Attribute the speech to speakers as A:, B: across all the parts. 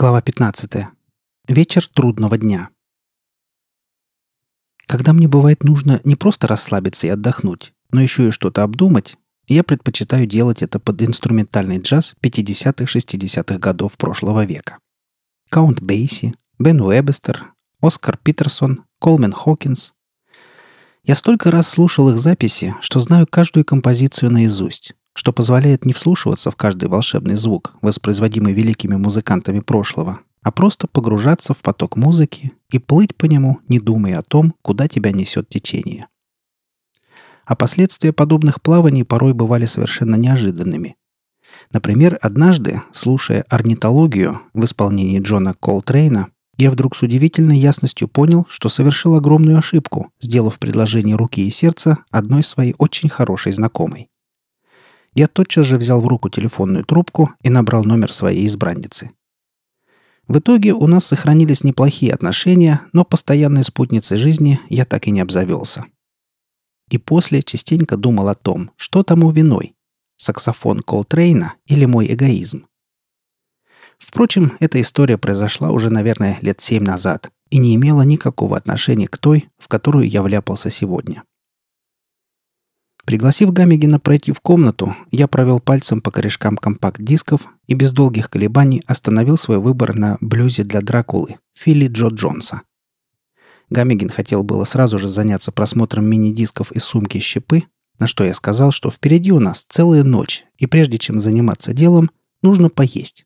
A: Глава 15. Вечер трудного дня. Когда мне бывает нужно не просто расслабиться и отдохнуть, но еще и что-то обдумать, я предпочитаю делать это под инструментальный джаз 50-60-х годов прошлого века. Каунт Бейси, Бен Уэбестер, Оскар Питерсон, Колмен Хокинс. Я столько раз слушал их записи, что знаю каждую композицию наизусть, что позволяет не вслушиваться в каждый волшебный звук, воспроизводимый великими музыкантами прошлого, а просто погружаться в поток музыки и плыть по нему, не думая о том, куда тебя несет течение. А последствия подобных плаваний порой бывали совершенно неожиданными. Например, однажды, слушая орнитологию в исполнении Джона Колтрейна, я вдруг с удивительной ясностью понял, что совершил огромную ошибку, сделав предложение руки и сердца одной своей очень хорошей знакомой. Я тотчас же взял в руку телефонную трубку и набрал номер своей избранницы. В итоге у нас сохранились неплохие отношения, но постоянной спутницей жизни я так и не обзавелся. И после частенько думал о том, что тому виной – саксофон Колтрейна или мой эгоизм. Впрочем, эта история произошла уже, наверное, лет семь назад и не имела никакого отношения к той, в которую я вляпался сегодня. Пригласив Гамигина пройти в комнату, я провел пальцем по корешкам компакт-дисков и без долгих колебаний остановил свой выбор на блюзе для Дракулы Филли Джо Джонса. Гамигин хотел было сразу же заняться просмотром мини-дисков из сумки щепы, на что я сказал, что впереди у нас целая ночь, и прежде чем заниматься делом, нужно поесть.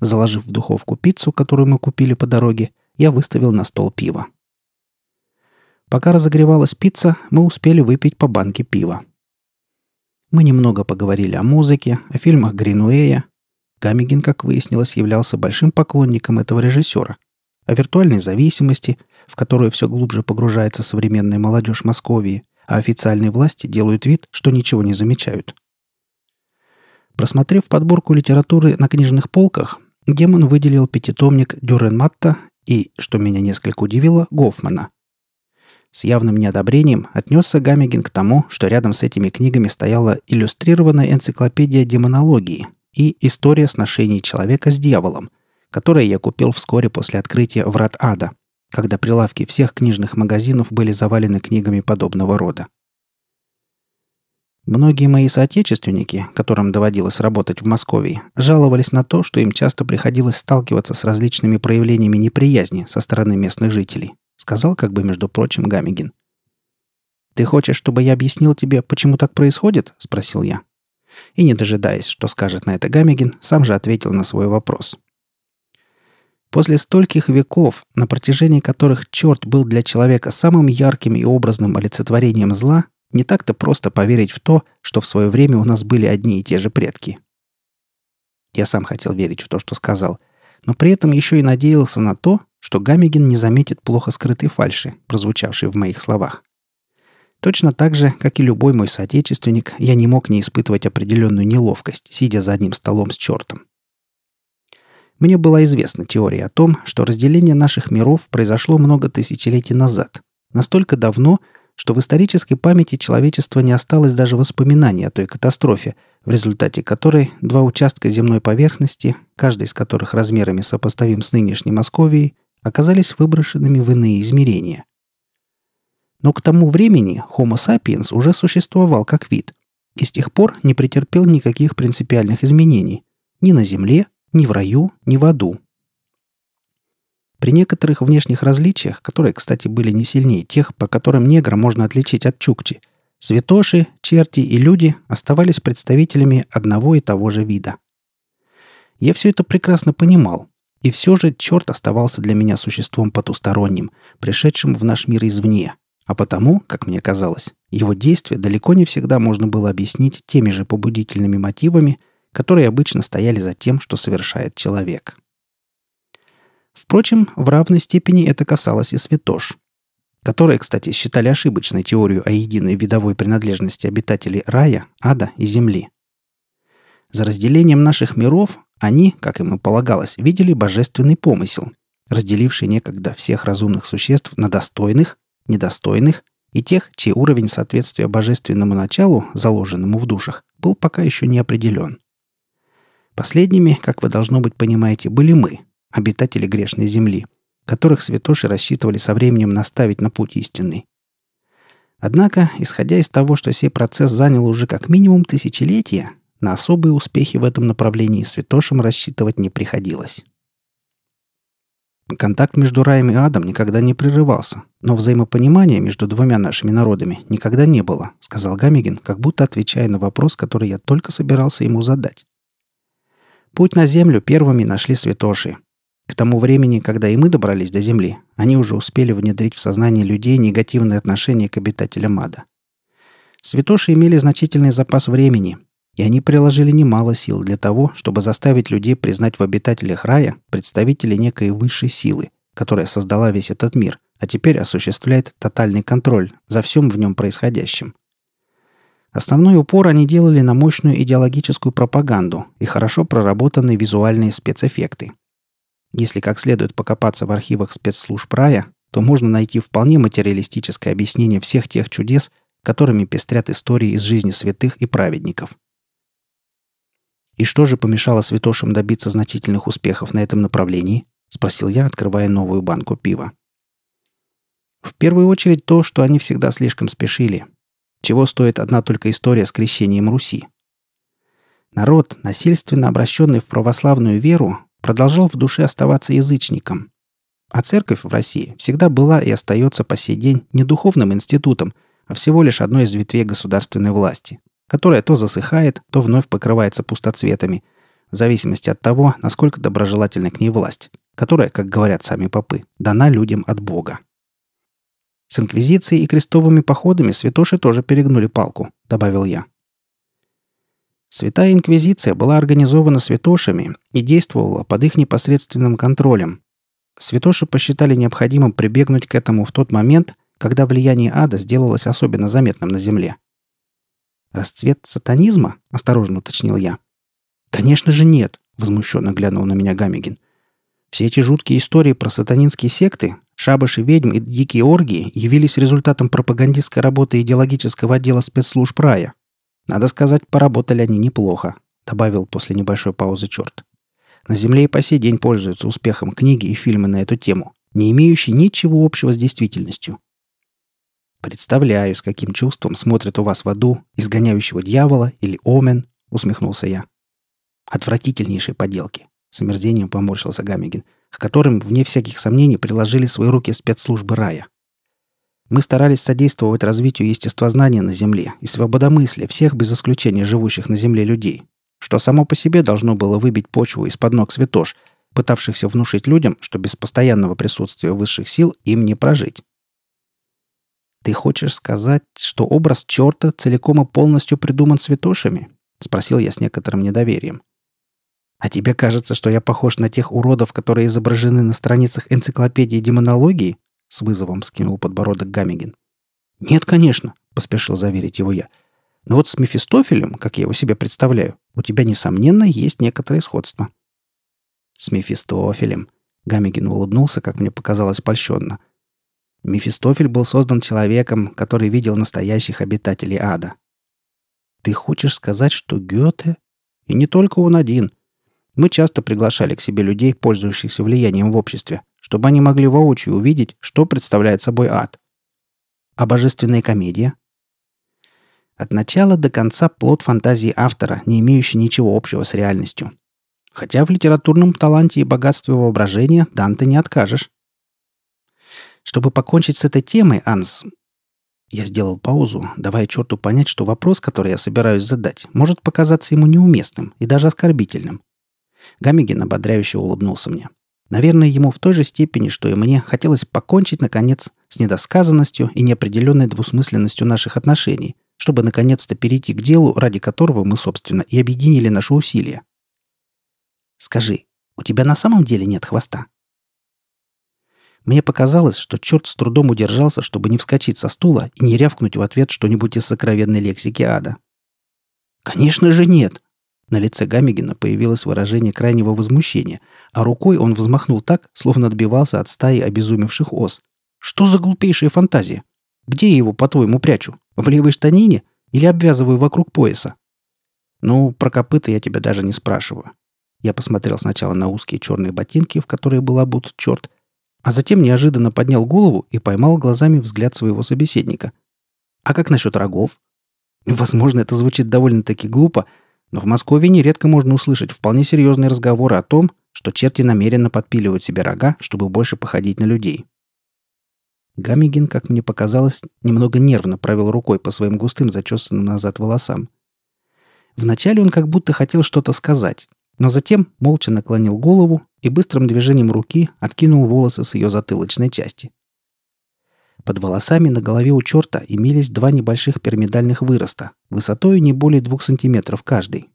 A: Заложив в духовку пиццу, которую мы купили по дороге, я выставил на стол пиво. Пока разогревалась пицца, мы успели выпить по банке пива. Мы немного поговорили о музыке, о фильмах Гринуэя. Гамигин, как выяснилось, являлся большим поклонником этого режиссера. О виртуальной зависимости, в которую все глубже погружается современная молодежь Московии, а официальные власти делают вид, что ничего не замечают. Просмотрев подборку литературы на книжных полках, Демон выделил пятитомник Дюрен Матта и, что меня несколько удивило, Гофмана – с явным неодобрением отнесся Гамегин к тому, что рядом с этими книгами стояла иллюстрированная энциклопедия демонологии и история сношений человека с дьяволом, которую я купил вскоре после открытия «Врат ада», когда прилавки всех книжных магазинов были завалены книгами подобного рода. Многие мои соотечественники, которым доводилось работать в Москве, жаловались на то, что им часто приходилось сталкиваться с различными проявлениями неприязни со стороны местных жителей, сказал как бы, между прочим, Гамигин. «Ты хочешь, чтобы я объяснил тебе, почему так происходит?» – спросил я. И, не дожидаясь, что скажет на это Гамигин, сам же ответил на свой вопрос. После стольких веков, на протяжении которых черт был для человека самым ярким и образным олицетворением зла, не так-то просто поверить в то, что в свое время у нас были одни и те же предки. Я сам хотел верить в то, что сказал, но при этом еще и надеялся на то, что Гамигин не заметит плохо скрытой фальши, прозвучавшей в моих словах. Точно так же, как и любой мой соотечественник, я не мог не испытывать определенную неловкость, сидя за одним столом с чертом. Мне была известна теория о том, что разделение наших миров произошло много тысячелетий назад, настолько давно, что в исторической памяти человечества не осталось даже воспоминаний о той катастрофе, в результате которой два участка земной поверхности, каждый из которых размерами сопоставим с нынешней Московией, оказались выброшенными в иные измерения. Но к тому времени Homo sapiens уже существовал как вид и с тех пор не претерпел никаких принципиальных изменений ни на Земле, ни в раю, ни в аду. При некоторых внешних различиях, которые, кстати, были не сильнее тех, по которым негра можно отличить от чукчи, святоши, черти и люди оставались представителями одного и того же вида. Я все это прекрасно понимал, и все же черт оставался для меня существом потусторонним, пришедшим в наш мир извне, а потому, как мне казалось, его действия далеко не всегда можно было объяснить теми же побудительными мотивами, которые обычно стояли за тем, что совершает человек. Впрочем, в равной степени это касалось и святош, которые, кстати, считали ошибочной теорию о единой видовой принадлежности обитателей рая, ада и земли. За разделением наших миров они, как им и полагалось, видели божественный помысел, разделивший некогда всех разумных существ на достойных, недостойных и тех, чей уровень соответствия божественному началу, заложенному в душах, был пока еще не определен. Последними, как вы должно быть понимаете, были мы, обитатели грешной земли, которых святоши рассчитывали со временем наставить на путь истинный. Однако, исходя из того, что сей процесс занял уже как минимум тысячелетия, на особые успехи в этом направлении святошам рассчитывать не приходилось. Контакт между раем и адом никогда не прерывался, но взаимопонимания между двумя нашими народами никогда не было, сказал Гамигин, как будто отвечая на вопрос, который я только собирался ему задать. Путь на землю первыми нашли святоши. К тому времени, когда и мы добрались до земли, они уже успели внедрить в сознание людей негативное отношение к обитателям ада. Святоши имели значительный запас времени, и они приложили немало сил для того, чтобы заставить людей признать в обитателях рая представителей некой высшей силы, которая создала весь этот мир, а теперь осуществляет тотальный контроль за всем в нем происходящим. Основной упор они делали на мощную идеологическую пропаганду и хорошо проработанные визуальные спецэффекты. Если как следует покопаться в архивах спецслужб рая, то можно найти вполне материалистическое объяснение всех тех чудес, которыми пестрят истории из жизни святых и праведников – «И что же помешало святошам добиться значительных успехов на этом направлении?» — спросил я, открывая новую банку пива. В первую очередь то, что они всегда слишком спешили. Чего стоит одна только история с крещением Руси. Народ, насильственно обращенный в православную веру, продолжал в душе оставаться язычником. А церковь в России всегда была и остается по сей день не духовным институтом, а всего лишь одной из ветвей государственной власти которая то засыхает, то вновь покрывается пустоцветами, в зависимости от того, насколько доброжелательна к ней власть, которая, как говорят сами попы, дана людям от Бога. С инквизицией и крестовыми походами святоши тоже перегнули палку, добавил я. Святая инквизиция была организована святошами и действовала под их непосредственным контролем. Святоши посчитали необходимым прибегнуть к этому в тот момент, когда влияние ада сделалось особенно заметным на земле – «Расцвет сатанизма?» – осторожно уточнил я. «Конечно же нет», – возмущенно глянул на меня Гамигин. «Все эти жуткие истории про сатанинские секты, шабаши ведьм и дикие оргии явились результатом пропагандистской работы идеологического отдела спецслужб рая. Надо сказать, поработали они неплохо», – добавил после небольшой паузы черт. На Земле и по сей день пользуются успехом книги и фильмы на эту тему, не имеющие ничего общего с действительностью. «Представляю, с каким чувством смотрит у вас в аду изгоняющего дьявола или омен», — усмехнулся я. «Отвратительнейшие поделки», — с омерзением поморщился Гамигин, к которым, вне всяких сомнений, приложили свои руки спецслужбы рая. Мы старались содействовать развитию естествознания на Земле и свободомыслия всех без исключения живущих на Земле людей, что само по себе должно было выбить почву из-под ног святош, пытавшихся внушить людям, что без постоянного присутствия высших сил им не прожить. «Ты хочешь сказать, что образ черта целиком и полностью придуман святошами?» — спросил я с некоторым недоверием. «А тебе кажется, что я похож на тех уродов, которые изображены на страницах энциклопедии демонологии?» — с вызовом скинул подбородок Гамигин. «Нет, конечно», — поспешил заверить его я. «Но вот с Мефистофелем, как я его себе представляю, у тебя, несомненно, есть некоторое сходство». «С Мефистофелем», — Гамигин улыбнулся, как мне показалось, польщенно. Мефистофель был создан человеком, который видел настоящих обитателей ада. Ты хочешь сказать, что Гёте? И не только он один. Мы часто приглашали к себе людей, пользующихся влиянием в обществе, чтобы они могли воочию увидеть, что представляет собой ад. А божественная комедия? От начала до конца плод фантазии автора, не имеющий ничего общего с реальностью. Хотя в литературном таланте и богатстве воображения Данте не откажешь. Чтобы покончить с этой темой, Анс... Я сделал паузу, давая черту понять, что вопрос, который я собираюсь задать, может показаться ему неуместным и даже оскорбительным. Гамигин ободряюще улыбнулся мне. Наверное, ему в той же степени, что и мне, хотелось покончить, наконец, с недосказанностью и неопределенной двусмысленностью наших отношений, чтобы наконец-то перейти к делу, ради которого мы, собственно, и объединили наши усилия. «Скажи, у тебя на самом деле нет хвоста?» Мне показалось, что черт с трудом удержался, чтобы не вскочить со стула и не рявкнуть в ответ что-нибудь из сокровенной лексики ада. «Конечно же нет!» На лице Гамигина появилось выражение крайнего возмущения, а рукой он взмахнул так, словно отбивался от стаи обезумевших ос. «Что за глупейшая фантазия? Где я его, по-твоему, прячу? В левой штанине? Или обвязываю вокруг пояса?» «Ну, про копыта я тебя даже не спрашиваю. Я посмотрел сначала на узкие черные ботинки, в которые был обут черт, а затем неожиданно поднял голову и поймал глазами взгляд своего собеседника. «А как насчет рогов?» Возможно, это звучит довольно-таки глупо, но в Москве нередко можно услышать вполне серьезные разговоры о том, что черти намеренно подпиливают себе рога, чтобы больше походить на людей. Гамигин, как мне показалось, немного нервно провел рукой по своим густым зачесанным назад волосам. Вначале он как будто хотел что-то сказать, но затем молча наклонил голову и быстрым движением руки откинул волосы с ее затылочной части. Под волосами на голове у черта имелись два небольших пирамидальных выроста, высотой не более двух сантиметров каждый.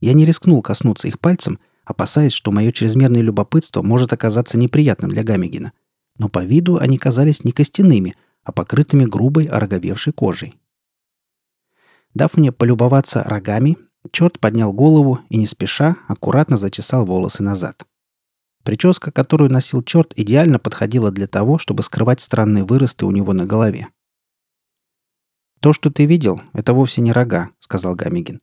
A: Я не рискнул коснуться их пальцем, опасаясь, что мое чрезмерное любопытство может оказаться неприятным для Гамегина. Но по виду они казались не костяными, а покрытыми грубой ороговевшей кожей. Дав мне полюбоваться рогами, черт поднял голову и не спеша аккуратно зачесал волосы назад. Прическа, которую носил черт, идеально подходила для того, чтобы скрывать странные выросты у него на голове. «То, что ты видел, это вовсе не рога», — сказал Гамигин.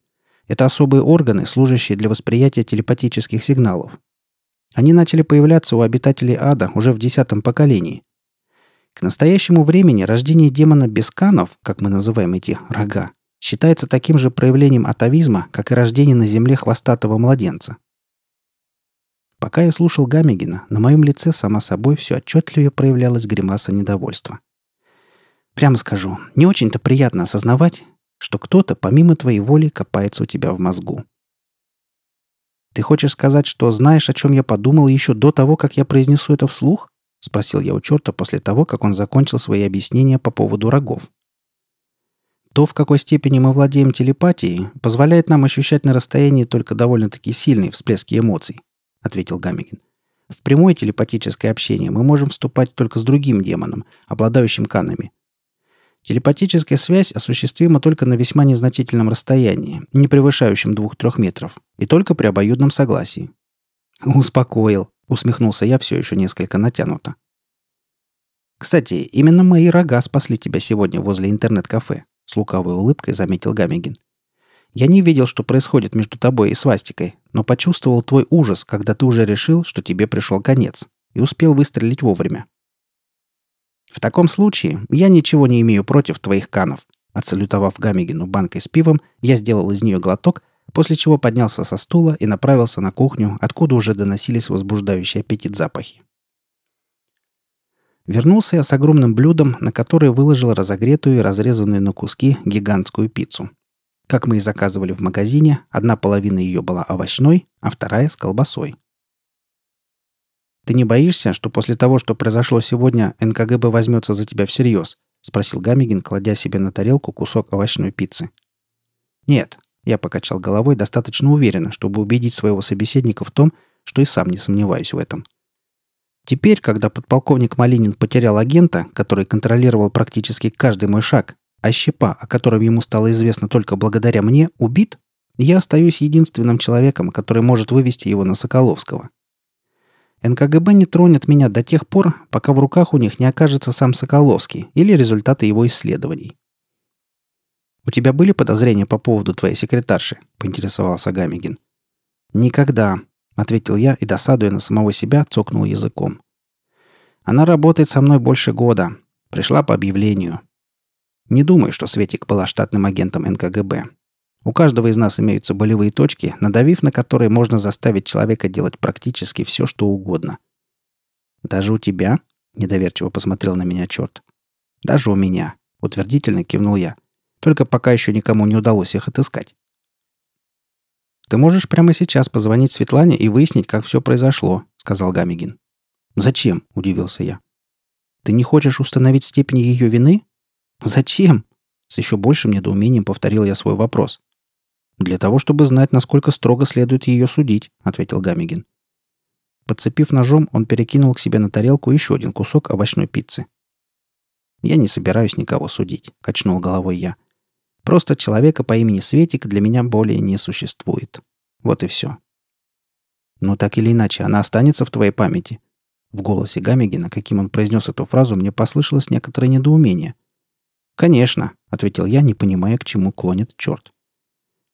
A: «Это особые органы, служащие для восприятия телепатических сигналов. Они начали появляться у обитателей ада уже в десятом поколении. К настоящему времени рождение демона без канов, как мы называем эти рога, считается таким же проявлением атовизма, как и рождение на земле хвостатого младенца. Пока я слушал Гамегина, на моем лице сама собой все отчетливее проявлялась гримаса недовольства. Прямо скажу, не очень-то приятно осознавать, что кто-то помимо твоей воли копается у тебя в мозгу. «Ты хочешь сказать, что знаешь, о чем я подумал еще до того, как я произнесу это вслух?» — спросил я у черта после того, как он закончил свои объяснения по поводу рогов. То, в какой степени мы владеем телепатией, позволяет нам ощущать на расстоянии только довольно-таки сильные всплески эмоций. — ответил Гамигин. «В прямое телепатическое общение мы можем вступать только с другим демоном, обладающим канами. Телепатическая связь осуществима только на весьма незначительном расстоянии, не превышающем двух-трех метров, и только при обоюдном согласии». «Успокоил», — усмехнулся я все еще несколько натянуто. «Кстати, именно мои рога спасли тебя сегодня возле интернет-кафе», — с лукавой улыбкой заметил Гамигин. Я не видел, что происходит между тобой и свастикой, но почувствовал твой ужас, когда ты уже решил, что тебе пришел конец, и успел выстрелить вовремя. В таком случае я ничего не имею против твоих канов. Отсалютовав Гамигину банкой с пивом, я сделал из нее глоток, после чего поднялся со стула и направился на кухню, откуда уже доносились возбуждающие аппетит запахи. Вернулся я с огромным блюдом, на которое выложил разогретую и разрезанную на куски гигантскую пиццу – как мы и заказывали в магазине, одна половина ее была овощной, а вторая с колбасой. «Ты не боишься, что после того, что произошло сегодня, НКГБ возьмется за тебя всерьез?» — спросил Гамигин, кладя себе на тарелку кусок овощной пиццы. «Нет», — я покачал головой достаточно уверенно, чтобы убедить своего собеседника в том, что и сам не сомневаюсь в этом. Теперь, когда подполковник Малинин потерял агента, который контролировал практически каждый мой шаг, а Щепа, о котором ему стало известно только благодаря мне, убит, я остаюсь единственным человеком, который может вывести его на Соколовского. НКГБ не тронет меня до тех пор, пока в руках у них не окажется сам Соколовский или результаты его исследований. «У тебя были подозрения по поводу твоей секретарши?» – поинтересовался Гамигин. «Никогда», – ответил я и, досадуя на самого себя, цокнул языком. «Она работает со мной больше года. Пришла по объявлению. Не думаю, что Светик была штатным агентом НКГБ. У каждого из нас имеются болевые точки, надавив на которые можно заставить человека делать практически все, что угодно. «Даже у тебя?» — недоверчиво посмотрел на меня черт. «Даже у меня», — утвердительно кивнул я. «Только пока еще никому не удалось их отыскать». «Ты можешь прямо сейчас позвонить Светлане и выяснить, как все произошло», — сказал Гамигин. «Зачем?» — удивился я. «Ты не хочешь установить степень ее вины?» «Зачем?» С еще большим недоумением повторил я свой вопрос. «Для того, чтобы знать, насколько строго следует ее судить», — ответил Гамигин. Подцепив ножом, он перекинул к себе на тарелку еще один кусок овощной пиццы. «Я не собираюсь никого судить», — качнул головой я. «Просто человека по имени Светик для меня более не существует. Вот и все». «Но так или иначе, она останется в твоей памяти». В голосе Гамигина, каким он произнес эту фразу, мне послышалось некоторое недоумение. «Конечно», — ответил я, не понимая, к чему клонит черт.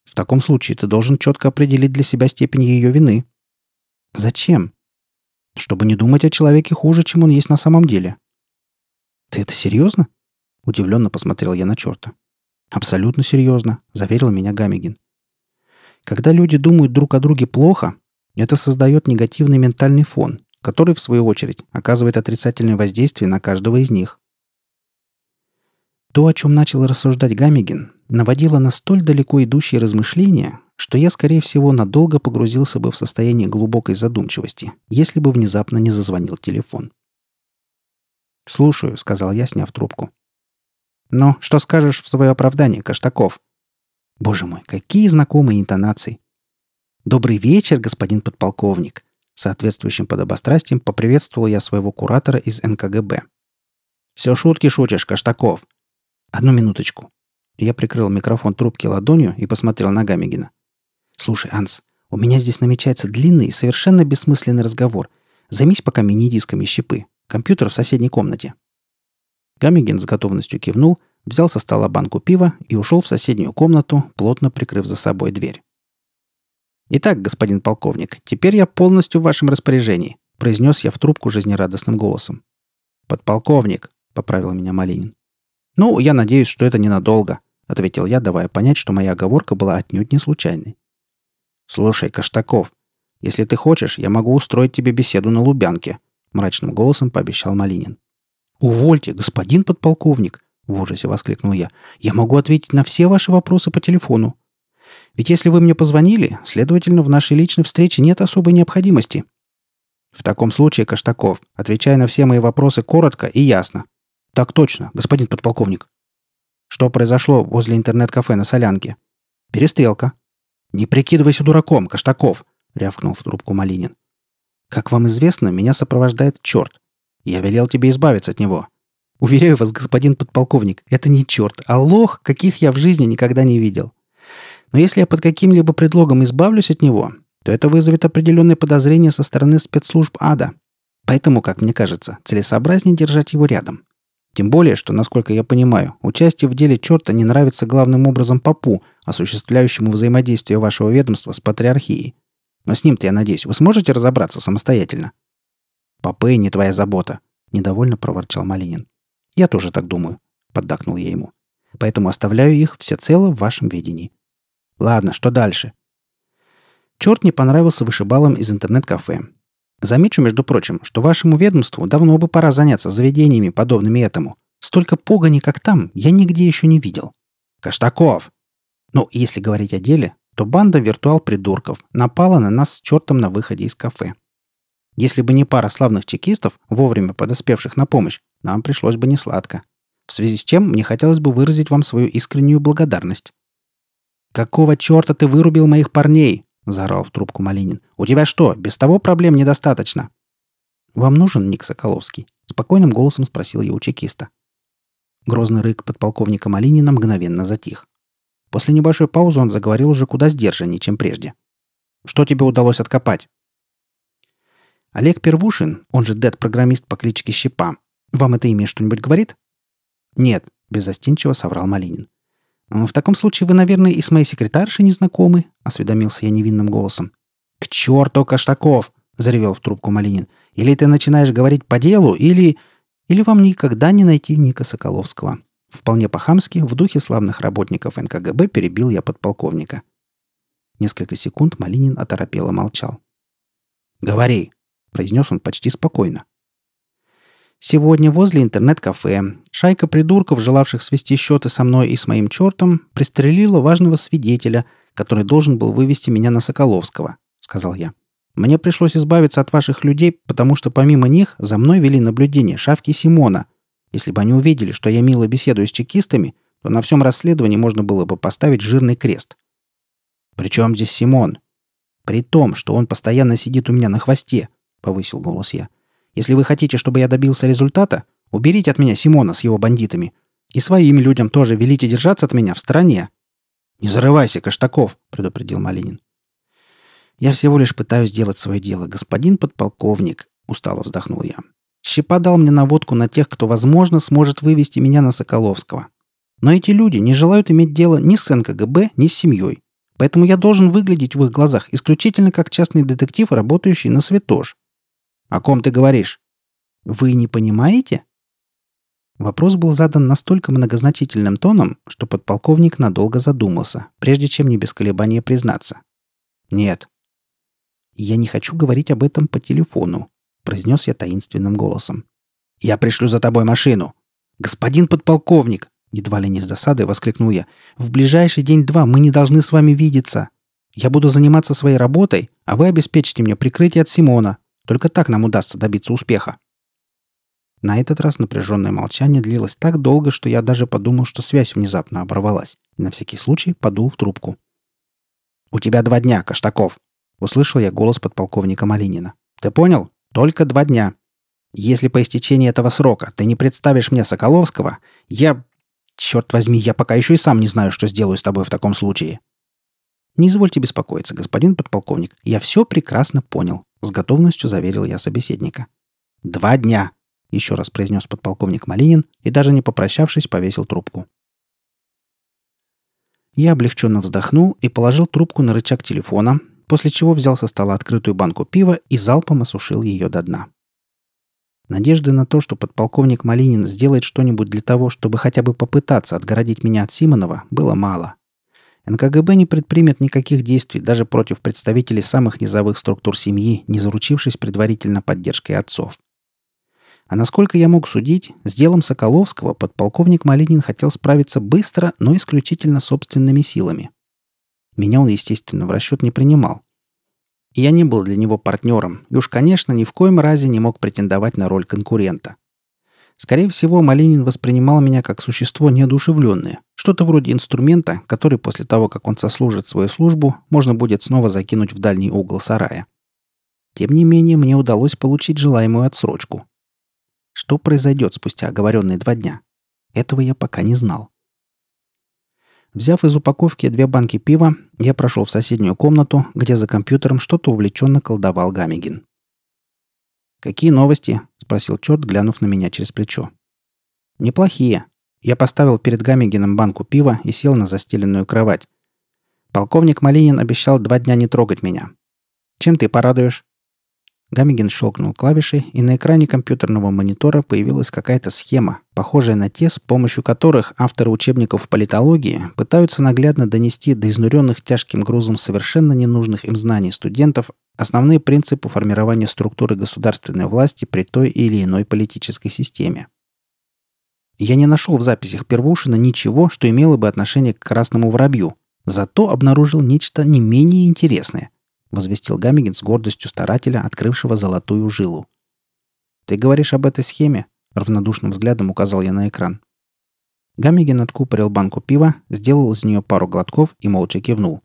A: «В таком случае ты должен четко определить для себя степень ее вины», Зачем? Чтобы не думать о человеке хуже, чем он есть на самом деле. Ты это серьезно? Удивленно посмотрел я на черта. Абсолютно серьезно, заверил меня Гамигин. Когда люди думают друг о друге плохо, это создает негативный ментальный фон, который, в свою очередь, оказывает отрицательное воздействие на каждого из них. То, о чем начал рассуждать Гамигин, наводило на столь далеко идущие размышления, что я, скорее всего, надолго погрузился бы в состояние глубокой задумчивости, если бы внезапно не зазвонил телефон. «Слушаю», — сказал я, сняв трубку. «Ну, что скажешь в свое оправдание, Каштаков?» «Боже мой, какие знакомые интонации!» «Добрый вечер, господин подполковник!» Соответствующим подобострастием поприветствовал я своего куратора из НКГБ. «Все шутки шутишь, Каштаков!» «Одну минуточку!» Я прикрыл микрофон трубки ладонью и посмотрел на Гамигина. «Слушай, Анс, у меня здесь намечается длинный и совершенно бессмысленный разговор. Займись пока мини-дисками щипы. Компьютер в соседней комнате». Гамигин с готовностью кивнул, взял со стола банку пива и ушел в соседнюю комнату, плотно прикрыв за собой дверь. «Итак, господин полковник, теперь я полностью в вашем распоряжении», произнес я в трубку жизнерадостным голосом. «Подполковник», — поправил меня Малинин. «Ну, я надеюсь, что это ненадолго», — ответил я, давая понять, что моя оговорка была отнюдь не случайной. «Слушай, Каштаков, если ты хочешь, я могу устроить тебе беседу на Лубянке», — мрачным голосом пообещал Малинин. «Увольте, господин подполковник!» — в ужасе воскликнул я. «Я могу ответить на все ваши вопросы по телефону. Ведь если вы мне позвонили, следовательно, в нашей личной встрече нет особой необходимости». «В таком случае, Каштаков, отвечай на все мои вопросы коротко и ясно». «Так точно, господин подполковник». «Что произошло возле интернет-кафе на Солянке?» «Перестрелка», «Не прикидывайся дураком, Каштаков!» — рявкнул в трубку Малинин. «Как вам известно, меня сопровождает черт. Я велел тебе избавиться от него. Уверяю вас, господин подполковник, это не черт, а лох, каких я в жизни никогда не видел. Но если я под каким-либо предлогом избавлюсь от него, то это вызовет определенные подозрения со стороны спецслужб ада. Поэтому, как мне кажется, целесообразнее держать его рядом. Тем более, что, насколько я понимаю, участие в деле черта не нравится главным образом папу, осуществляющему взаимодействие вашего ведомства с патриархией. Но с ним-то, я надеюсь, вы сможете разобраться самостоятельно. Попы не твоя забота, недовольно проворчал Малинин. Я тоже так думаю, поддакнул я ему. Поэтому оставляю их всецело в вашем ведении. Ладно, что дальше? Черт не понравился вышибалам из интернет-кафе, Замечу, между прочим, что вашему ведомству давно бы пора заняться заведениями, подобными этому. Столько погони, как там, я нигде еще не видел. Каштаков! Ну, если говорить о деле, то банда виртуал-придурков напала на нас с чертом на выходе из кафе. Если бы не пара славных чекистов, вовремя подоспевших на помощь, нам пришлось бы несладко. В связи с чем мне хотелось бы выразить вам свою искреннюю благодарность. «Какого черта ты вырубил моих парней?» — заорал в трубку Малинин. «У тебя что, без того проблем недостаточно?» «Вам нужен Ник Соколовский?» — спокойным голосом спросил я у чекиста. Грозный рык подполковника Малинина мгновенно затих. После небольшой паузы он заговорил уже куда сдержаннее, чем прежде. «Что тебе удалось откопать?» Олег Первушин, он же дед-программист по кличке Щепа. Вам это имя что-нибудь говорит? Нет, беззастенчиво соврал Малинин. «В таком случае вы, наверное, и с моей секретаршей не знакомы», — осведомился я невинным голосом. «К черту, Каштаков!» — заревел в трубку Малинин. «Или ты начинаешь говорить по делу, или... Или вам никогда не найти Ника Соколовского». Вполне по-хамски, в духе славных работников НКГБ перебил я подполковника. Несколько секунд Малинин оторопело молчал. «Говори!» — произнес он почти спокойно. Сегодня возле интернет-кафе шайка придурков, желавших свести счеты со мной и с моим чертом, пристрелила важного свидетеля, который должен был вывести меня на Соколовского, сказал я. Мне пришлось избавиться от ваших людей, потому что помимо них за мной вели наблюдение Шавки Симона. Если бы они увидели, что я мило беседую с чекистами, то на всем расследовании можно было бы поставить жирный крест. «Причем здесь Симон?» «При том, что он постоянно сидит у меня на хвосте», — повысил голос я. Если вы хотите, чтобы я добился результата, уберите от меня Симона с его бандитами. И своим людям тоже велите держаться от меня в стороне». «Не зарывайся, Каштаков», — предупредил Малинин. «Я всего лишь пытаюсь сделать свое дело, господин подполковник», — устало вздохнул я. «Щепа дал мне наводку на тех, кто, возможно, сможет вывести меня на Соколовского. Но эти люди не желают иметь дело ни с НКГБ, ни с семьей. Поэтому я должен выглядеть в их глазах исключительно как частный детектив, работающий на светож. О ком ты говоришь? Вы не понимаете? Вопрос был задан настолько многозначительным тоном, что подполковник надолго задумался, прежде чем не без колебания признаться. «Нет». «Я не хочу говорить об этом по телефону», — произнес я таинственным голосом. «Я пришлю за тобой машину». «Господин подполковник!» — едва ли не с досадой воскликнул я. «В ближайший день-два мы не должны с вами видеться. Я буду заниматься своей работой, а вы обеспечите мне прикрытие от Симона. Только так нам удастся добиться успеха». На этот раз напряженное молчание длилось так долго, что я даже подумал, что связь внезапно оборвалась. И на всякий случай подул в трубку. «У тебя два дня, Каштаков!» — услышал я голос подполковника Малинина. «Ты понял? Только два дня. Если по истечении этого срока ты не представишь мне Соколовского, я... Черт возьми, я пока еще и сам не знаю, что сделаю с тобой в таком случае». «Не извольте беспокоиться, господин подполковник. Я все прекрасно понял», — с готовностью заверил я собеседника. «Два дня», — еще раз произнес подполковник Малинин и, даже не попрощавшись, повесил трубку. Я облегченно вздохнул и положил трубку на рычаг телефона, после чего взял со стола открытую банку пива и залпом осушил ее до дна. Надежды на то, что подполковник Малинин сделает что-нибудь для того, чтобы хотя бы попытаться отгородить меня от Симонова, было мало. НКГБ не предпримет никаких действий даже против представителей самых низовых структур семьи, не заручившись предварительно поддержкой отцов. А насколько я мог судить, с делом Соколовского подполковник Малинин хотел справиться быстро, но исключительно собственными силами. Меня он, естественно, в расчет не принимал. Я не был для него партнером, и уж, конечно, ни в коем разе не мог претендовать на роль конкурента. Скорее всего, Малинин воспринимал меня как существо неодушевленное, что-то вроде инструмента, который после того, как он сослужит свою службу, можно будет снова закинуть в дальний угол сарая. Тем не менее, мне удалось получить желаемую отсрочку, что произойдет спустя оговоренные два дня? Этого я пока не знал. Взяв из упаковки две банки пива, я прошел в соседнюю комнату, где за компьютером что-то увлеченно колдовал Гамигин. «Какие новости?» — спросил черт, глянув на меня через плечо. «Неплохие. Я поставил перед Гамигином банку пива и сел на застеленную кровать. Полковник Малинин обещал два дня не трогать меня. Чем ты порадуешь?» Гамигин щелкнул клавишей, и на экране компьютерного монитора появилась какая-то схема, похожая на те, с помощью которых авторы учебников политологии пытаются наглядно донести до изнуренных тяжким грузом совершенно ненужных им знаний студентов основные принципы формирования структуры государственной власти при той или иной политической системе. Я не нашел в записях Первушина ничего, что имело бы отношение к красному воробью, зато обнаружил нечто не менее интересное –— возвестил Гамигин с гордостью старателя, открывшего золотую жилу. «Ты говоришь об этой схеме?» — равнодушным взглядом указал я на экран. Гамигин откупорил банку пива, сделал из нее пару глотков и молча кивнул.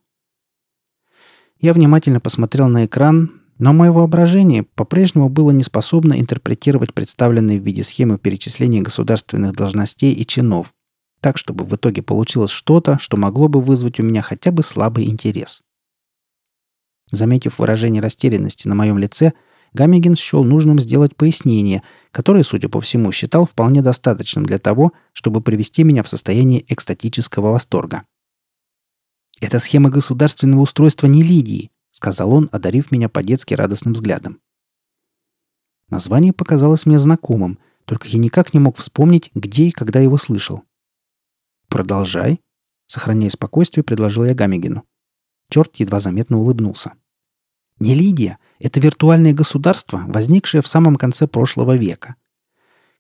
A: Я внимательно посмотрел на экран, но мое воображение по-прежнему было не способно интерпретировать представленные в виде схемы перечисления государственных должностей и чинов, так чтобы в итоге получилось что-то, что могло бы вызвать у меня хотя бы слабый интерес. Заметив выражение растерянности на моем лице, Гамигин счел нужным сделать пояснение, которое, судя по всему, считал вполне достаточным для того, чтобы привести меня в состояние экстатического восторга. «Это схема государственного устройства не Лидии», — сказал он, одарив меня по-детски радостным взглядом. Название показалось мне знакомым, только я никак не мог вспомнить, где и когда его слышал. «Продолжай», — сохраняя спокойствие, предложил я Гамигину. Черт едва заметно улыбнулся. Не Лидия – это виртуальное государство, возникшее в самом конце прошлого века.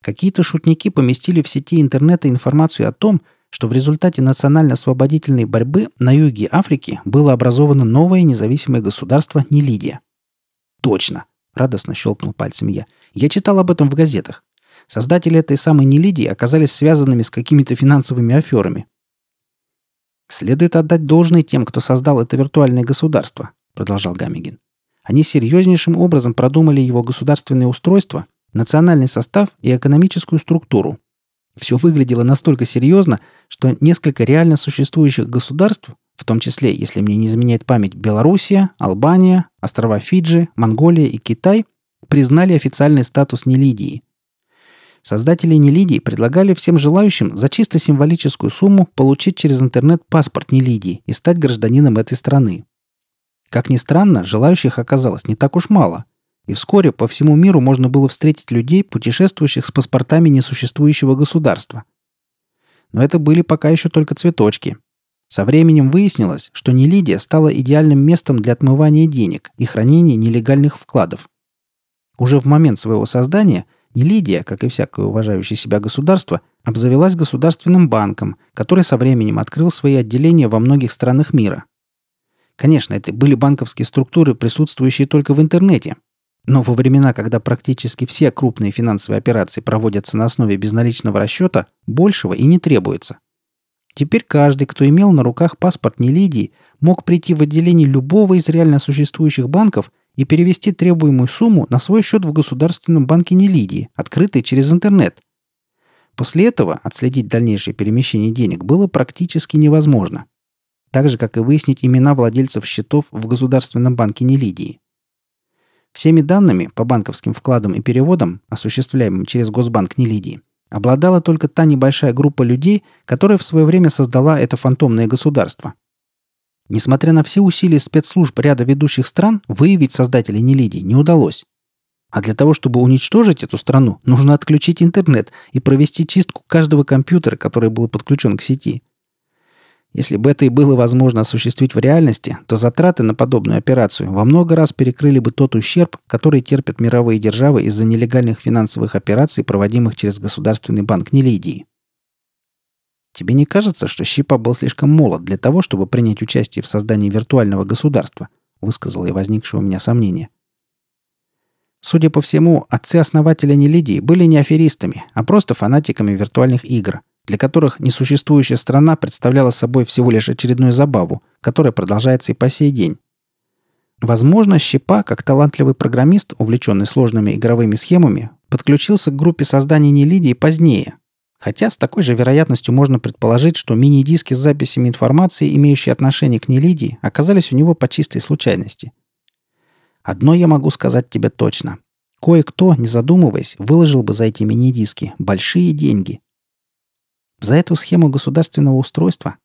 A: Какие-то шутники поместили в сети интернета информацию о том, что в результате национально-освободительной борьбы на юге Африки было образовано новое независимое государство Нелидия. «Точно!» – радостно щелкнул пальцами я. «Я читал об этом в газетах. Создатели этой самой Нелидии оказались связанными с какими-то финансовыми аферами. Следует отдать должное тем, кто создал это виртуальное государство, продолжал Гамигин. Они серьезнейшим образом продумали его государственное устройство, национальный состав и экономическую структуру. Все выглядело настолько серьезно, что несколько реально существующих государств, в том числе, если мне не изменяет память, Белоруссия, Албания, острова Фиджи, Монголия и Китай, признали официальный статус Нелидии. Создатели Нелидии предлагали всем желающим за чисто символическую сумму получить через интернет паспорт Нелидии и стать гражданином этой страны. Как ни странно, желающих оказалось не так уж мало. И вскоре по всему миру можно было встретить людей, путешествующих с паспортами несуществующего государства. Но это были пока еще только цветочки. Со временем выяснилось, что Нелидия стала идеальным местом для отмывания денег и хранения нелегальных вкладов. Уже в момент своего создания – не Лидия, как и всякое уважающее себя государство, обзавелась государственным банком, который со временем открыл свои отделения во многих странах мира. Конечно, это были банковские структуры, присутствующие только в интернете. Но во времена, когда практически все крупные финансовые операции проводятся на основе безналичного расчета, большего и не требуется. Теперь каждый, кто имел на руках паспорт Нелидии, мог прийти в отделение любого из реально существующих банков – и перевести требуемую сумму на свой счет в Государственном банке Нелидии, открытый через интернет. После этого отследить дальнейшее перемещение денег было практически невозможно. Так же, как и выяснить имена владельцев счетов в Государственном банке Нелидии. Всеми данными по банковским вкладам и переводам, осуществляемым через Госбанк Нелидии, обладала только та небольшая группа людей, которая в свое время создала это фантомное государство – Несмотря на все усилия спецслужб ряда ведущих стран, выявить создателей Нелидии не удалось. А для того, чтобы уничтожить эту страну, нужно отключить интернет и провести чистку каждого компьютера, который был подключен к сети. Если бы это и было возможно осуществить в реальности, то затраты на подобную операцию во много раз перекрыли бы тот ущерб, который терпят мировые державы из-за нелегальных финансовых операций, проводимых через Государственный банк Нелидии. Тебе не кажется, что Щипа был слишком молод для того, чтобы принять участие в создании виртуального государства?» — высказал я возникшее у меня сомнение. Судя по всему, отцы-основателя Нелидии были не аферистами, а просто фанатиками виртуальных игр, для которых несуществующая страна представляла собой всего лишь очередную забаву, которая продолжается и по сей день. Возможно, Щепа, как талантливый программист, увлеченный сложными игровыми схемами, подключился к группе создания Нелидии позднее, Хотя с такой же вероятностью можно предположить, что мини-диски с записями информации, имеющие отношение к Нелидии, оказались у него по чистой случайности. Одно я могу сказать тебе точно. Кое-кто, не задумываясь, выложил бы за эти мини-диски большие деньги. За эту схему государственного устройства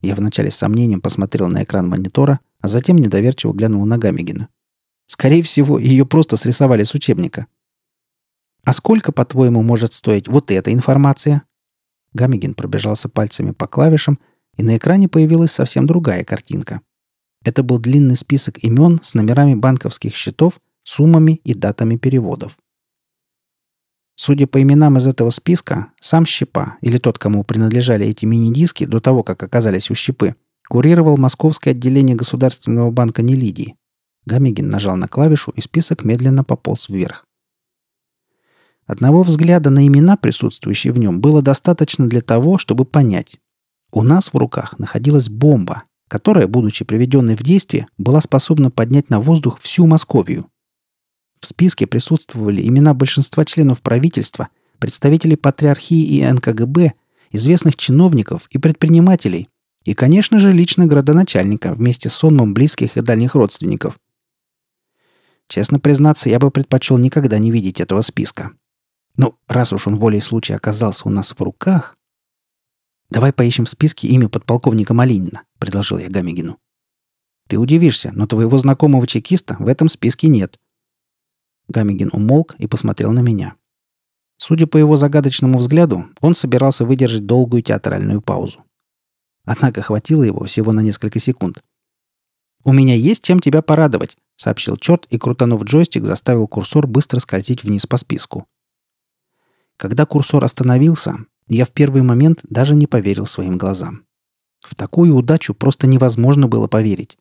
A: я вначале с сомнением посмотрел на экран монитора, а затем недоверчиво глянул на Гамигина. Скорее всего, ее просто срисовали с учебника. А сколько, по-твоему, может стоить вот эта информация? Гамигин пробежался пальцами по клавишам, и на экране появилась совсем другая картинка. Это был длинный список имен с номерами банковских счетов, суммами и датами переводов. Судя по именам из этого списка, сам Щепа, или тот, кому принадлежали эти мини-диски до того, как оказались у Щепы, курировал московское отделение Государственного банка Нелидии. Гамигин нажал на клавишу, и список медленно пополз вверх. Одного взгляда на имена, присутствующие в нем, было достаточно для того, чтобы понять. У нас в руках находилась бомба, которая, будучи приведенной в действие, была способна поднять на воздух всю Московию. В списке присутствовали имена большинства членов правительства, представителей патриархии и НКГБ, известных чиновников и предпринимателей, и, конечно же, лично градоначальника вместе с сонмом близких и дальних родственников. Честно признаться, я бы предпочел никогда не видеть этого списка. Ну, раз уж он волей случая оказался у нас в руках... «Давай поищем в списке имя подполковника Малинина», — предложил я Гамигину. «Ты удивишься, но твоего знакомого чекиста в этом списке нет». Гамигин умолк и посмотрел на меня. Судя по его загадочному взгляду, он собирался выдержать долгую театральную паузу. Однако хватило его всего на несколько секунд. «У меня есть чем тебя порадовать», — сообщил черт и, крутанув джойстик, заставил курсор быстро скользить вниз по списку. Когда курсор остановился, я в первый момент даже не поверил своим глазам. В такую удачу просто невозможно было поверить.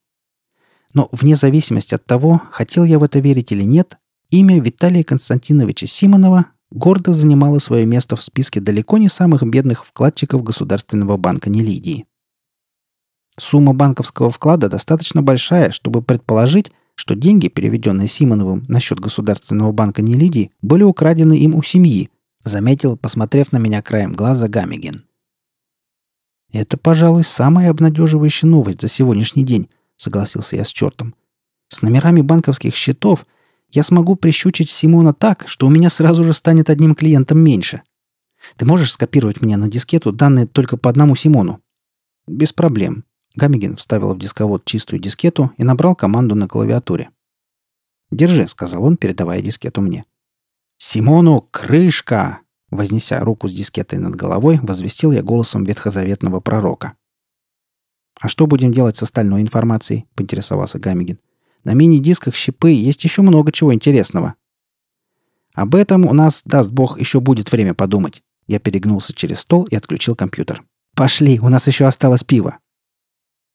A: Но вне зависимости от того, хотел я в это верить или нет, имя Виталия Константиновича Симонова гордо занимало свое место в списке далеко не самых бедных вкладчиков Государственного банка Нелидии. Сумма банковского вклада достаточно большая, чтобы предположить, что деньги, переведенные Симоновым на счет Государственного банка Нелидии, были украдены им у семьи, заметил, посмотрев на меня краем глаза Гамигин. «Это, пожалуй, самая обнадеживающая новость за сегодняшний день», — согласился я с чертом. «С номерами банковских счетов Я смогу прищучить Симона так, что у меня сразу же станет одним клиентом меньше. Ты можешь скопировать мне на дискету данные только по одному Симону?» «Без проблем». Гамигин вставил в дисковод чистую дискету и набрал команду на клавиатуре. «Держи», — сказал он, передавая дискету мне. «Симону, крышка!» Вознеся руку с дискетой над головой, возвестил я голосом ветхозаветного пророка. «А что будем делать с остальной информацией?» — поинтересовался Гамигин. «На мини-дисках щипы есть еще много чего интересного». «Об этом у нас, даст бог, еще будет время подумать». Я перегнулся через стол и отключил компьютер. «Пошли, у нас еще осталось пиво».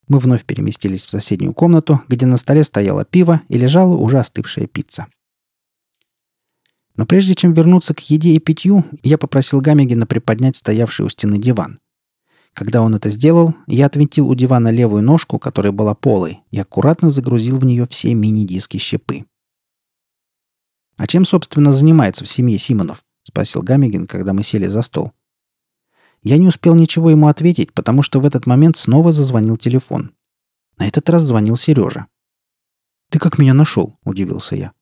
A: Мы вновь переместились в соседнюю комнату, где на столе стояло пиво и лежала уже остывшая пицца. Но прежде чем вернуться к еде и питью, я попросил Гамегина приподнять стоявший у стены диван. Когда он это сделал, я отвинтил у дивана левую ножку, которая была полой, и аккуратно загрузил в нее все мини-диски щепы. «А чем, собственно, занимается в семье Симонов?» — спросил Гамегин, когда мы сели за стол. Я не успел ничего ему ответить, потому что в этот момент снова зазвонил телефон. На этот раз звонил Сережа. «Ты как меня нашел?» – удивился я.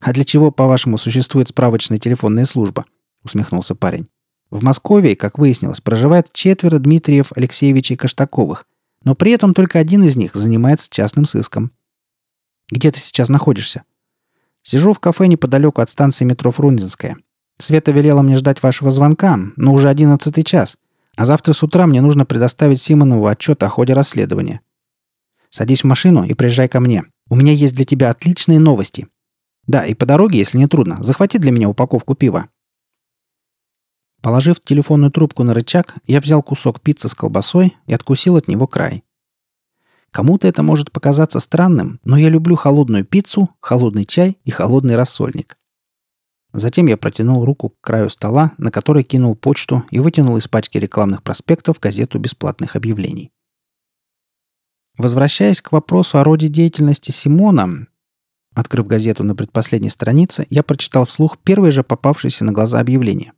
A: «А для чего, по-вашему, существует справочная телефонная служба?» – усмехнулся парень. «В Москве, как выяснилось, проживает четверо Дмитриев Алексеевичей Каштаковых, но при этом только один из них занимается частным сыском. Где ты сейчас находишься?» «Сижу в кафе неподалеку от станции метро Фрунзенская. Света велела мне ждать вашего звонка, но уже одиннадцатый час. А завтра с утра мне нужно предоставить Симонову отчет о ходе расследования. Садись в машину и приезжай ко мне. У меня есть для тебя отличные новости. Да, и по дороге, если не трудно, захвати для меня упаковку пива. Положив телефонную трубку на рычаг, я взял кусок пиццы с колбасой и откусил от него край. Кому-то это может показаться странным, но я люблю холодную пиццу, холодный чай и холодный рассольник. Затем я протянул руку к краю стола, на который кинул почту и вытянул из пачки рекламных проспектов газету бесплатных объявлений. Возвращаясь к вопросу о роде деятельности Симона, открыв газету на предпоследней странице, я прочитал вслух первое же попавшееся на глаза объявление.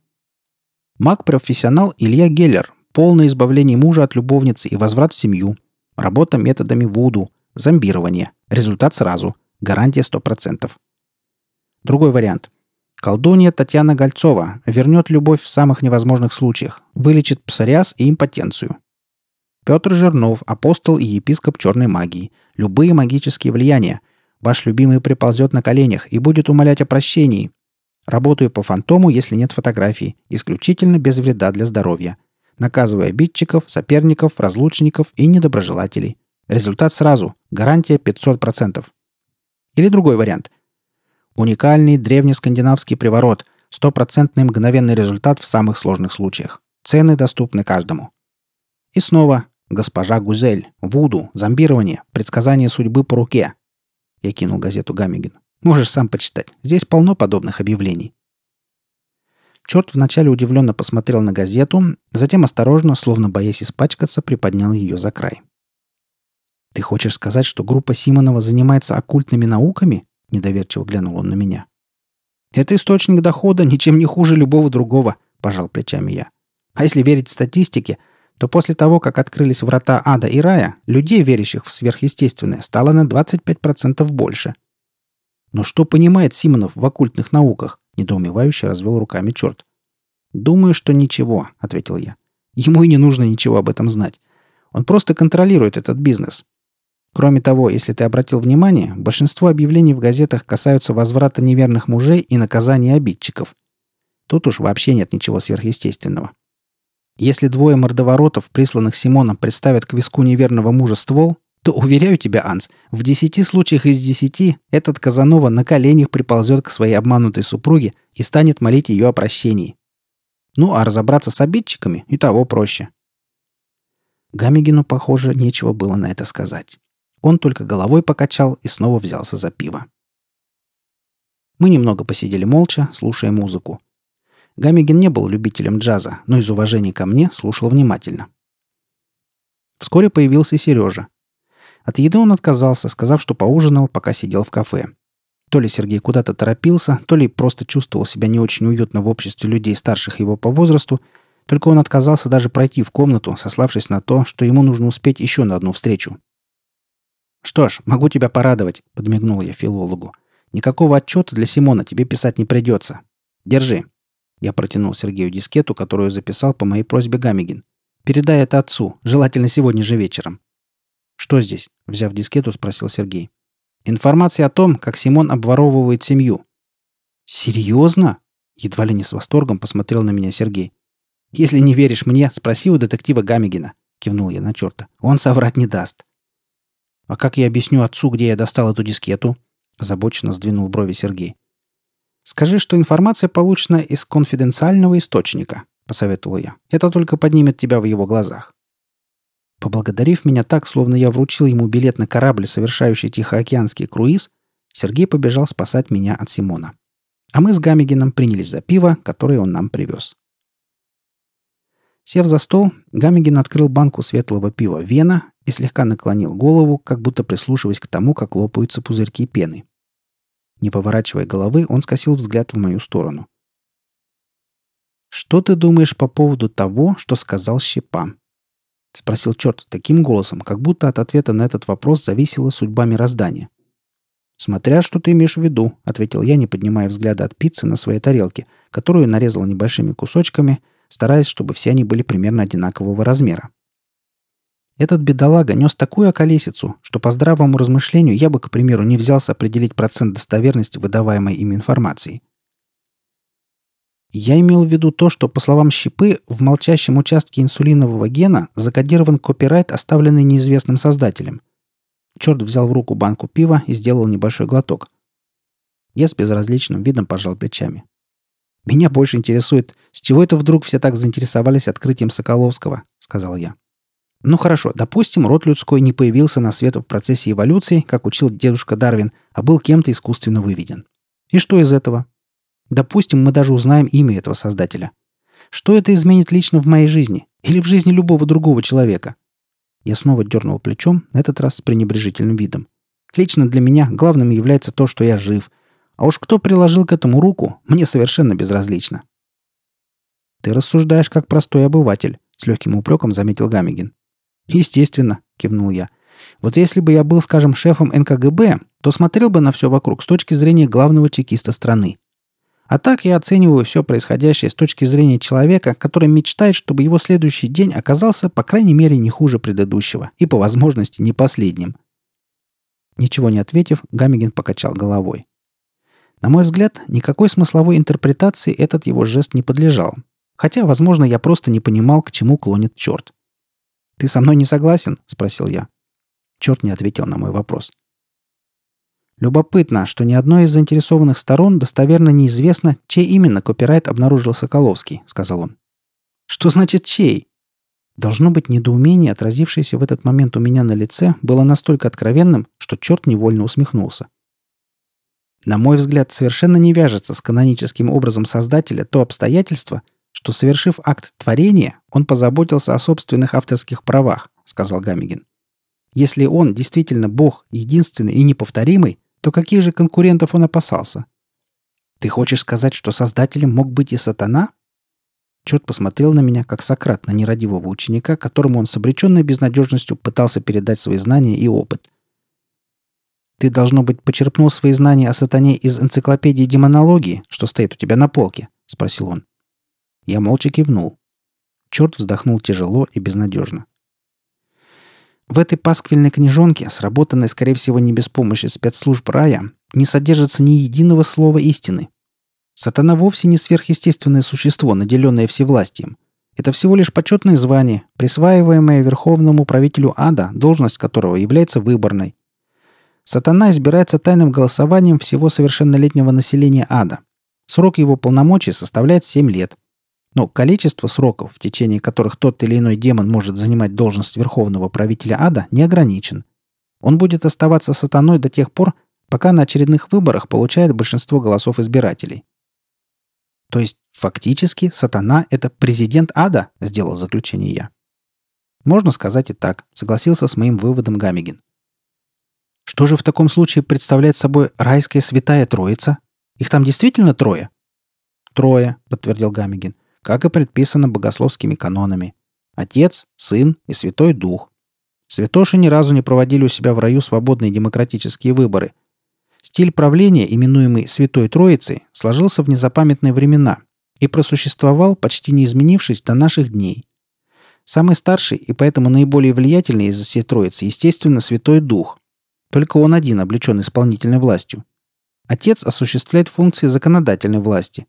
A: Маг-профессионал Илья Геллер. Полное избавление мужа от любовницы и возврат в семью. Работа методами Вуду. Зомбирование. Результат сразу. Гарантия 100%. Другой вариант – Колдунья Татьяна Гольцова вернет любовь в самых невозможных случаях, вылечит псориаз и импотенцию. Петр Жирнов, апостол и епископ черной магии. Любые магические влияния. Ваш любимый приползет на коленях и будет умолять о прощении. Работаю по фантому, если нет фотографий. Исключительно без вреда для здоровья. Наказываю обидчиков, соперников, разлучников и недоброжелателей. Результат сразу. Гарантия 500%. Или другой вариант – Уникальный древнескандинавский приворот. Стопроцентный мгновенный результат в самых сложных случаях. Цены доступны каждому. И снова «Госпожа Гузель», «Вуду», «Зомбирование», «Предсказание судьбы по руке». Я кинул газету Гамигин. Можешь сам почитать. Здесь полно подобных объявлений. Черт вначале удивленно посмотрел на газету, затем осторожно, словно боясь испачкаться, приподнял ее за край. «Ты хочешь сказать, что группа Симонова занимается оккультными науками?» — недоверчиво глянул он на меня. «Это источник дохода ничем не хуже любого другого», — пожал плечами я. «А если верить статистике, то после того, как открылись врата ада и рая, людей, верящих в сверхъестественное, стало на 25% больше». «Но что понимает Симонов в оккультных науках?» — недоумевающе развел руками черт. «Думаю, что ничего», — ответил я. «Ему и не нужно ничего об этом знать. Он просто контролирует этот бизнес. Кроме того, если ты обратил внимание, большинство объявлений в газетах касаются возврата неверных мужей и наказания обидчиков. Тут уж вообще нет ничего сверхъестественного. Если двое мордоворотов, присланных Симоном, представят к виску неверного мужа ствол, то, уверяю тебя, Анс, в десяти случаях из десяти этот Казанова на коленях приползет к своей обманутой супруге и станет молить ее о прощении. Ну, а разобраться с обидчиками и того проще. Гамигину, похоже, нечего было на это сказать. Он только головой покачал и снова взялся за пиво. Мы немного посидели молча, слушая музыку. Гамигин не был любителем джаза, но из уважения ко мне слушал внимательно. Вскоре появился Сережа. От еды он отказался, сказав, что поужинал, пока сидел в кафе. То ли Сергей куда-то торопился, то ли просто чувствовал себя не очень уютно в обществе людей, старших его по возрасту, только он отказался даже пройти в комнату, сославшись на то, что ему нужно успеть еще на одну встречу. «Что ж, могу тебя порадовать», — подмигнул я филологу. Никакого отчета для Симона тебе писать не придется. Держи. Я протянул Сергею дискету, которую записал по моей просьбе Гамигин. Передай это отцу, желательно сегодня же вечером. Что здесь? Взяв дискету, спросил Сергей. Информация о том, как Симон обворовывает семью. Серьезно? Едва ли не с восторгом посмотрел на меня Сергей. Если не веришь мне, спроси у детектива Гамигина. Кивнул я на черта. Он соврать не даст. А как я объясню отцу, где я достал эту дискету? Озабоченно сдвинул брови Сергей. Скажи, что информация получена из конфиденциального источника, посоветовал я. Это только поднимет тебя в его глазах. Поблагодарив меня так, словно я вручил ему билет на корабль, совершающий Тихоокеанский круиз, Сергей побежал спасать меня от Симона. А мы с Гамигином принялись за пиво, которое он нам привез. Сев за стол, Гамигин открыл банку светлого пива «Вена» и слегка наклонил голову, как будто прислушиваясь к тому, как лопаются пузырьки пены. Не поворачивая головы, он скосил взгляд в мою сторону. «Что ты думаешь по поводу того, что сказал Щепа?» — спросил черт таким голосом, как будто от ответа на этот вопрос зависела судьба мироздания. «Смотря что ты имеешь в виду», — ответил я, не поднимая взгляда от пиццы на своей тарелке, которую нарезал небольшими кусочками, стараясь, чтобы все они были примерно одинакового размера. Этот бедолага нес такую околесицу, что по здравому размышлению я бы, к примеру, не взялся определить процент достоверности выдаваемой им информации. Я имел в виду то, что, по словам Щипы, в молчащем участке инсулинового гена закодирован копирайт, оставленный неизвестным создателем. Черт взял в руку банку пива и сделал небольшой глоток. Я с безразличным видом пожал плечами. «Меня больше интересует, с чего это вдруг все так заинтересовались открытием Соколовского», — сказал я. Ну хорошо, допустим, род людской не появился на свет в процессе эволюции, как учил дедушка Дарвин, а был кем-то искусственно выведен. И что из этого? Допустим, мы даже узнаем имя этого создателя. Что это изменит лично в моей жизни? Или в жизни любого другого человека? Я снова дернул плечом, на этот раз с пренебрежительным видом. Лично для меня главным является то, что я жив. А уж кто приложил к этому руку, мне совершенно безразлично. Ты рассуждаешь как простой обыватель, с легким упреком заметил Гамигин. «Естественно», — кивнул я. «Вот если бы я был, скажем, шефом НКГБ, то смотрел бы на все вокруг с точки зрения главного чекиста страны. А так я оцениваю все происходящее с точки зрения человека, который мечтает, чтобы его следующий день оказался, по крайней мере, не хуже предыдущего и, по возможности, не последним». Ничего не ответив, Гамигин покачал головой. На мой взгляд, никакой смысловой интерпретации этот его жест не подлежал. Хотя, возможно, я просто не понимал, к чему клонит черт. «Ты со мной не согласен?» — спросил я. Черт не ответил на мой вопрос. Любопытно, что ни одной из заинтересованных сторон достоверно неизвестно, чей именно копирайт обнаружил Соколовский, сказал он. Что значит чей? Должно быть, недоумение, отразившееся в этот момент у меня на лице, было настолько откровенным, что черт невольно усмехнулся. На мой взгляд, совершенно не вяжется с каноническим образом Создателя то обстоятельство, что, совершив акт творения, он позаботился о собственных авторских правах, сказал Гамигин. Если он действительно Бог, единственный и неповторимый, то каких же конкурентов он опасался? Ты хочешь сказать, что создателем мог быть и сатана? Черт посмотрел на меня, как Сократ на нерадивого ученика, которому он с обреченной безнадежностью пытался передать свои знания и опыт. Ты, должно быть, почерпнул свои знания о сатане из энциклопедии демонологии, что стоит у тебя на полке, — спросил он. Я молча кивнул. Черт вздохнул тяжело и безнадежно. В этой пасквильной книжонке, сработанной, скорее всего, не без помощи спецслужб рая, не содержится ни единого слова истины. Сатана вовсе не сверхъестественное существо, наделенное всевластием. Это всего лишь почетное звание, присваиваемое верховному правителю ада, должность которого является выборной. Сатана избирается тайным голосованием всего совершеннолетнего населения ада. Срок его полномочий составляет 7 лет – но количество сроков, в течение которых тот или иной демон может занимать должность верховного правителя ада, не ограничен. Он будет оставаться сатаной до тех пор, пока на очередных выборах получает большинство голосов избирателей. То есть, фактически, сатана – это президент ада, сделал заключение я. Можно сказать и так, согласился с моим выводом Гамигин. Что же в таком случае представляет собой райская святая троица? Их там действительно трое? Трое, подтвердил Гамигин как и предписано богословскими канонами. Отец, Сын и Святой Дух. Святоши ни разу не проводили у себя в раю свободные демократические выборы. Стиль правления, именуемый Святой Троицей, сложился в незапамятные времена и просуществовал, почти не изменившись до наших дней. Самый старший и поэтому наиболее влиятельный из всей Троицы, естественно, Святой Дух. Только он один облечен исполнительной властью. Отец осуществляет функции законодательной власти.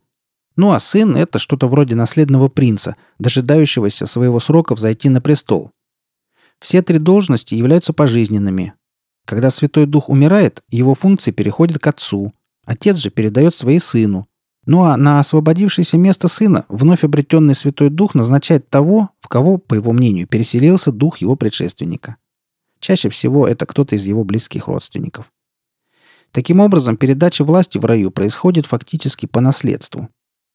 A: Ну а сын – это что-то вроде наследного принца, дожидающегося своего срока взойти на престол. Все три должности являются пожизненными, когда Святой Дух умирает, его функции переходят к Отцу. Отец же передает своей Сыну. Ну а на освободившееся место Сына вновь обретенный Святой Дух назначает того, в кого, по его мнению, переселился Дух его предшественника. Чаще всего это кто-то из его близких родственников. Таким образом, передача власти в раю происходит фактически по наследству.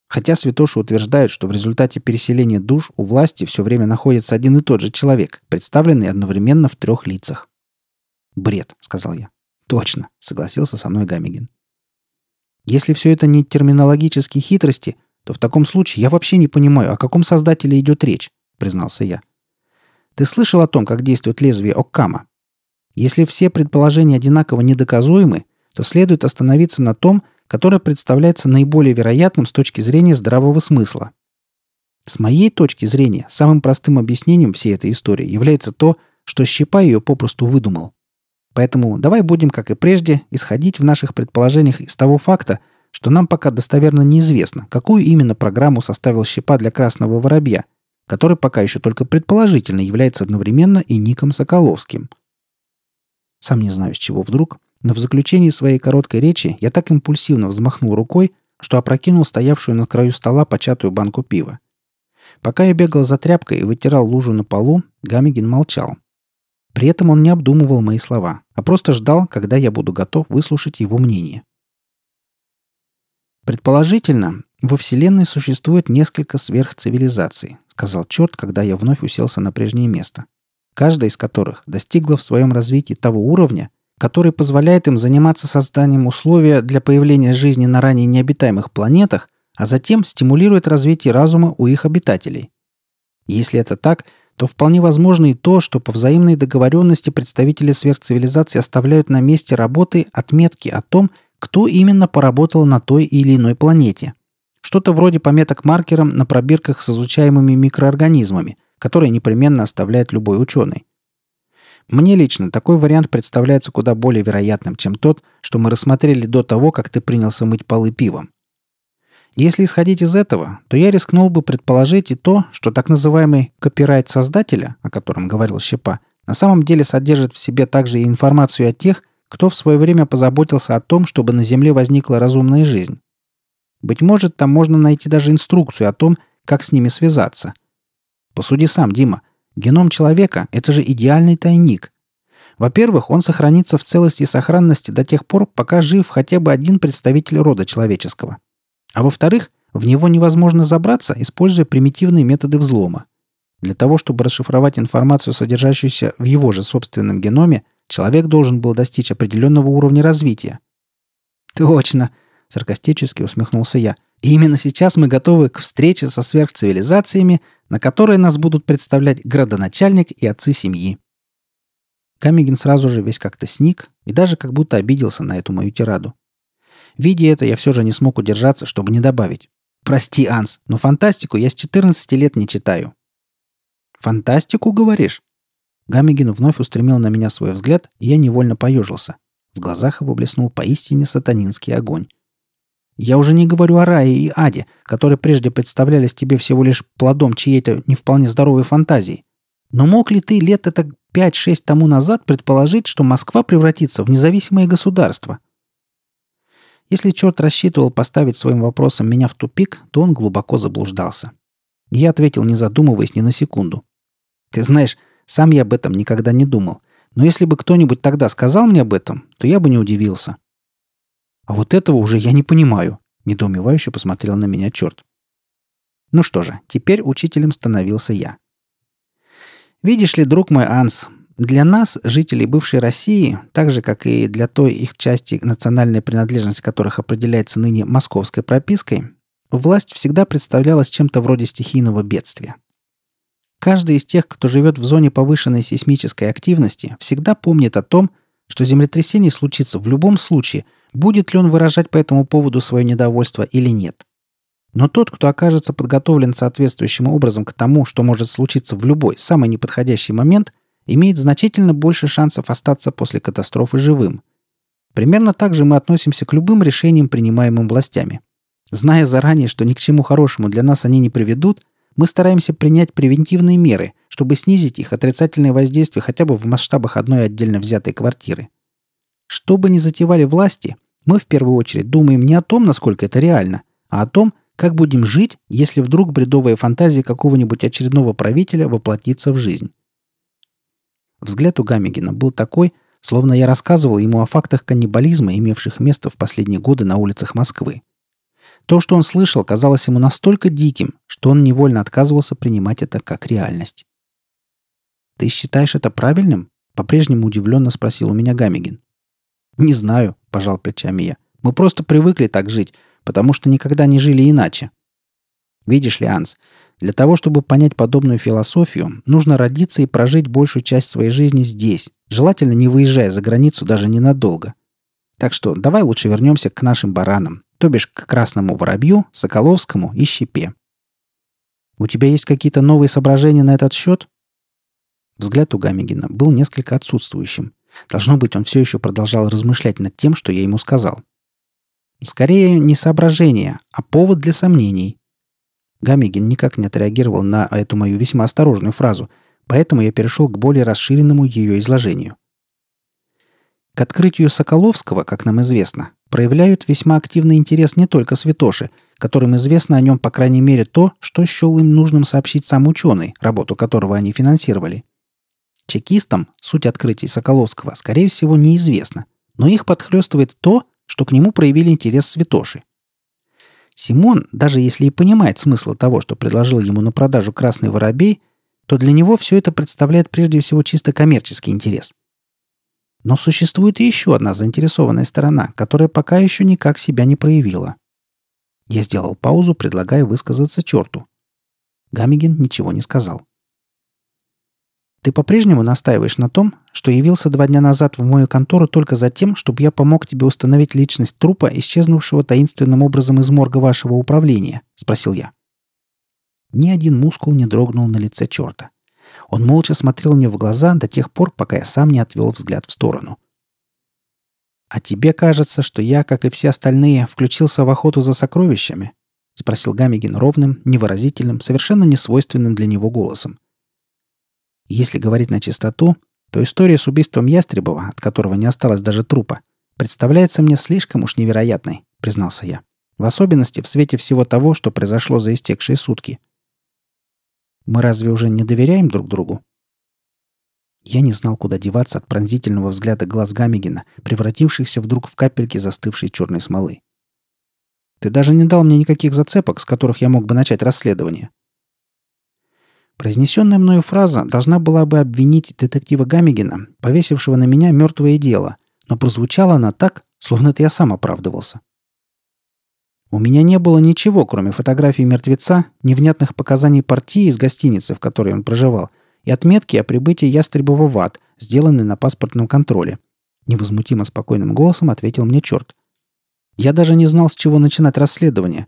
A: Хотя святоши утверждают, что в результате переселения душ у власти все время находится один и тот же человек, представленный одновременно в трех лицах. «Бред», — сказал я. «Точно», — согласился со мной Гамигин. «Если все это не терминологические хитрости, то в таком случае я вообще не понимаю, о каком создателе идет речь», — признался я. «Ты слышал о том, как действует лезвие Оккама? Если все предположения одинаково недоказуемы, то следует остановиться на том, которое представляется наиболее вероятным с точки зрения здравого смысла. С моей точки зрения, самым простым объяснением всей этой истории является то, что Щепа ее попросту выдумал. Поэтому давай будем, как и прежде, исходить в наших предположениях из того факта, что нам пока достоверно неизвестно, какую именно программу составил щепа для красного воробья, который пока еще только предположительно является одновременно и ником Соколовским. Сам не знаю, с чего вдруг, но в заключении своей короткой речи я так импульсивно взмахнул рукой, что опрокинул стоявшую на краю стола початую банку пива. Пока я бегал за тряпкой и вытирал лужу на полу, Гамигин молчал. При этом он не обдумывал мои слова, а просто ждал, когда я буду готов выслушать его мнение. Предположительно, во Вселенной существует несколько сверхцивилизаций, сказал черт, когда я вновь уселся на прежнее место. Каждая из которых достигла в своем развитии того уровня, который позволяет им заниматься созданием условия для появления жизни на ранее необитаемых планетах, а затем стимулирует развитие разума у их обитателей. Если это так, то вполне возможно и то, что по взаимной договоренности представители сверхцивилизации оставляют на месте работы отметки о том, кто именно поработал на той или иной планете. Что-то вроде пометок маркером на пробирках с изучаемыми микроорганизмами, которые непременно оставляет любой ученый. Мне лично такой вариант представляется куда более вероятным, чем тот, что мы рассмотрели до того, как ты принялся мыть полы пивом. Если исходить из этого, то я рискнул бы предположить и то, что так называемый копирайт создателя, о котором говорил Щепа, на самом деле содержит в себе также и информацию о тех, кто в свое время позаботился о том, чтобы на Земле возникла разумная жизнь. Быть может, там можно найти даже инструкцию о том, как с ними связаться. Посуди сам, Дима. Геном человека – это же идеальный тайник. Во-первых, он сохранится в целости и сохранности до тех пор, пока жив хотя бы один представитель рода человеческого. А во-вторых, в него невозможно забраться, используя примитивные методы взлома. Для того, чтобы расшифровать информацию, содержащуюся в его же собственном геноме, человек должен был достичь определенного уровня развития. «Точно!» – саркастически усмехнулся я. «И именно сейчас мы готовы к встрече со сверхцивилизациями, на которые нас будут представлять градоначальник и отцы семьи». Камигин сразу же весь как-то сник и даже как будто обиделся на эту мою тираду. Видя это, я все же не смог удержаться, чтобы не добавить. «Прости, Анс, но фантастику я с 14 лет не читаю». «Фантастику, говоришь?» Гамигин вновь устремил на меня свой взгляд, и я невольно поежился. В глазах его блеснул поистине сатанинский огонь. «Я уже не говорю о рае и аде, которые прежде представлялись тебе всего лишь плодом чьей-то не вполне здоровой фантазии. Но мог ли ты лет это 5-6 тому назад предположить, что Москва превратится в независимое государство? Если черт рассчитывал поставить своим вопросом меня в тупик, то он глубоко заблуждался. Я ответил, не задумываясь ни на секунду. «Ты знаешь, сам я об этом никогда не думал. Но если бы кто-нибудь тогда сказал мне об этом, то я бы не удивился». «А вот этого уже я не понимаю», — недоумевающе посмотрел на меня черт. Ну что же, теперь учителем становился я. «Видишь ли, друг мой Анс, для нас, жителей бывшей России, так же, как и для той их части, национальная принадлежность которых определяется ныне московской пропиской, власть всегда представлялась чем-то вроде стихийного бедствия. Каждый из тех, кто живет в зоне повышенной сейсмической активности, всегда помнит о том, что землетрясение случится в любом случае, будет ли он выражать по этому поводу свое недовольство или нет. Но тот, кто окажется подготовлен соответствующим образом к тому, что может случиться в любой, самый неподходящий момент, имеет значительно больше шансов остаться после катастрофы живым. Примерно так же мы относимся к любым решениям, принимаемым властями. Зная заранее, что ни к чему хорошему для нас они не приведут, мы стараемся принять превентивные меры, чтобы снизить их отрицательное воздействие хотя бы в масштабах одной отдельно взятой квартиры. Что бы ни затевали власти, мы в первую очередь думаем не о том, насколько это реально, а о том, как будем жить, если вдруг бредовая фантазия какого-нибудь очередного правителя воплотится в жизнь? Взгляд у Гамигина был такой, словно я рассказывал ему о фактах каннибализма, имевших место в последние годы на улицах Москвы. То, что он слышал, казалось ему настолько диким, что он невольно отказывался принимать это как реальность. «Ты считаешь это правильным?» — по-прежнему удивленно спросил у меня Гамигин. «Не знаю», — пожал плечами я. «Мы просто привыкли так жить, потому что никогда не жили иначе. Видишь ли, Анс, для того, чтобы понять подобную философию, нужно родиться и прожить большую часть своей жизни здесь, желательно не выезжая за границу даже ненадолго. Так что давай лучше вернемся к нашим баранам, то бишь к красному воробью, соколовскому и щепе. У тебя есть какие-то новые соображения на этот счет? Взгляд у Гамигина был несколько отсутствующим. Должно быть, он все еще продолжал размышлять над тем, что я ему сказал. Скорее, не соображение, а повод для сомнений. Гамигин никак не отреагировал на эту мою весьма осторожную фразу, поэтому я перешел к более расширенному ее изложению. К открытию Соколовского, как нам известно, проявляют весьма активный интерес не только святоши, которым известно о нем по крайней мере то, что счел им нужным сообщить сам ученый, работу которого они финансировали. Чекистам суть открытий Соколовского, скорее всего, неизвестна, но их подхлестывает то, что к нему проявили интерес святоши. Симон, даже если и понимает смысл того, что предложил ему на продажу красный воробей, то для него все это представляет прежде всего чисто коммерческий интерес. Но существует еще одна заинтересованная сторона, которая пока еще никак себя не проявила. Я сделал паузу, предлагая высказаться черту. Гамигин ничего не сказал. Ты по-прежнему настаиваешь на том, что явился два дня назад в мою контору только за тем, чтобы я помог тебе установить личность трупа, исчезнувшего таинственным образом из морга вашего управления?» — спросил я. Ни один мускул не дрогнул на лице черта. Он молча смотрел мне в глаза до тех пор, пока я сам не отвел взгляд в сторону. «А тебе кажется, что я, как и все остальные, включился в охоту за сокровищами?» — спросил Гамигин ровным, невыразительным, совершенно несвойственным для него голосом. Если говорить на чистоту, то история с убийством Ястребова, от которого не осталось даже трупа, представляется мне слишком уж невероятной, признался я. В особенности в свете всего того, что произошло за истекшие сутки. Мы разве уже не доверяем друг другу? Я не знал, куда деваться от пронзительного взгляда глаз Гамигина, превратившихся вдруг в капельки застывшей черной смолы. Ты даже не дал мне никаких зацепок, с которых я мог бы начать расследование. Произнесенная мною фраза должна была бы обвинить детектива Гамигина, повесившего на меня мертвое дело, но прозвучала она так, словно это я сам оправдывался. У меня не было ничего, кроме фотографии мертвеца, невнятных показаний партии из гостиницы, в которой он проживал, и отметки о прибытии Ястребова в ад, сделанной на паспортном контроле. Невозмутимо спокойным голосом ответил мне черт. Я даже не знал, с чего начинать расследование,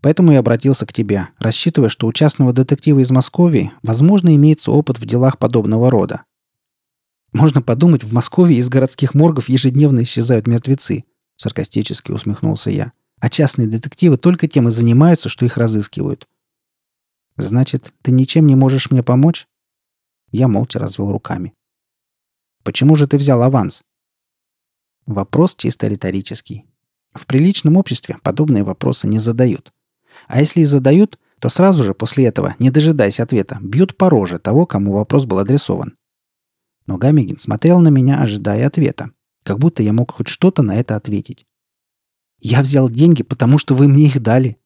A: Поэтому я обратился к тебе, рассчитывая, что у частного детектива из Москвы, возможно, имеется опыт в делах подобного рода. Можно подумать, в Москве из городских моргов ежедневно исчезают мертвецы, саркастически усмехнулся я. А частные детективы только тем и занимаются, что их разыскивают. Значит, ты ничем не можешь мне помочь? Я молча развел руками. Почему же ты взял аванс? Вопрос чисто риторический. В приличном обществе подобные вопросы не задают. А если и задают, то сразу же после этого, не дожидаясь ответа, бьют по роже того, кому вопрос был адресован. Но Гамигин смотрел на меня, ожидая ответа, как будто я мог хоть что-то на это ответить. «Я взял деньги, потому что вы мне их дали».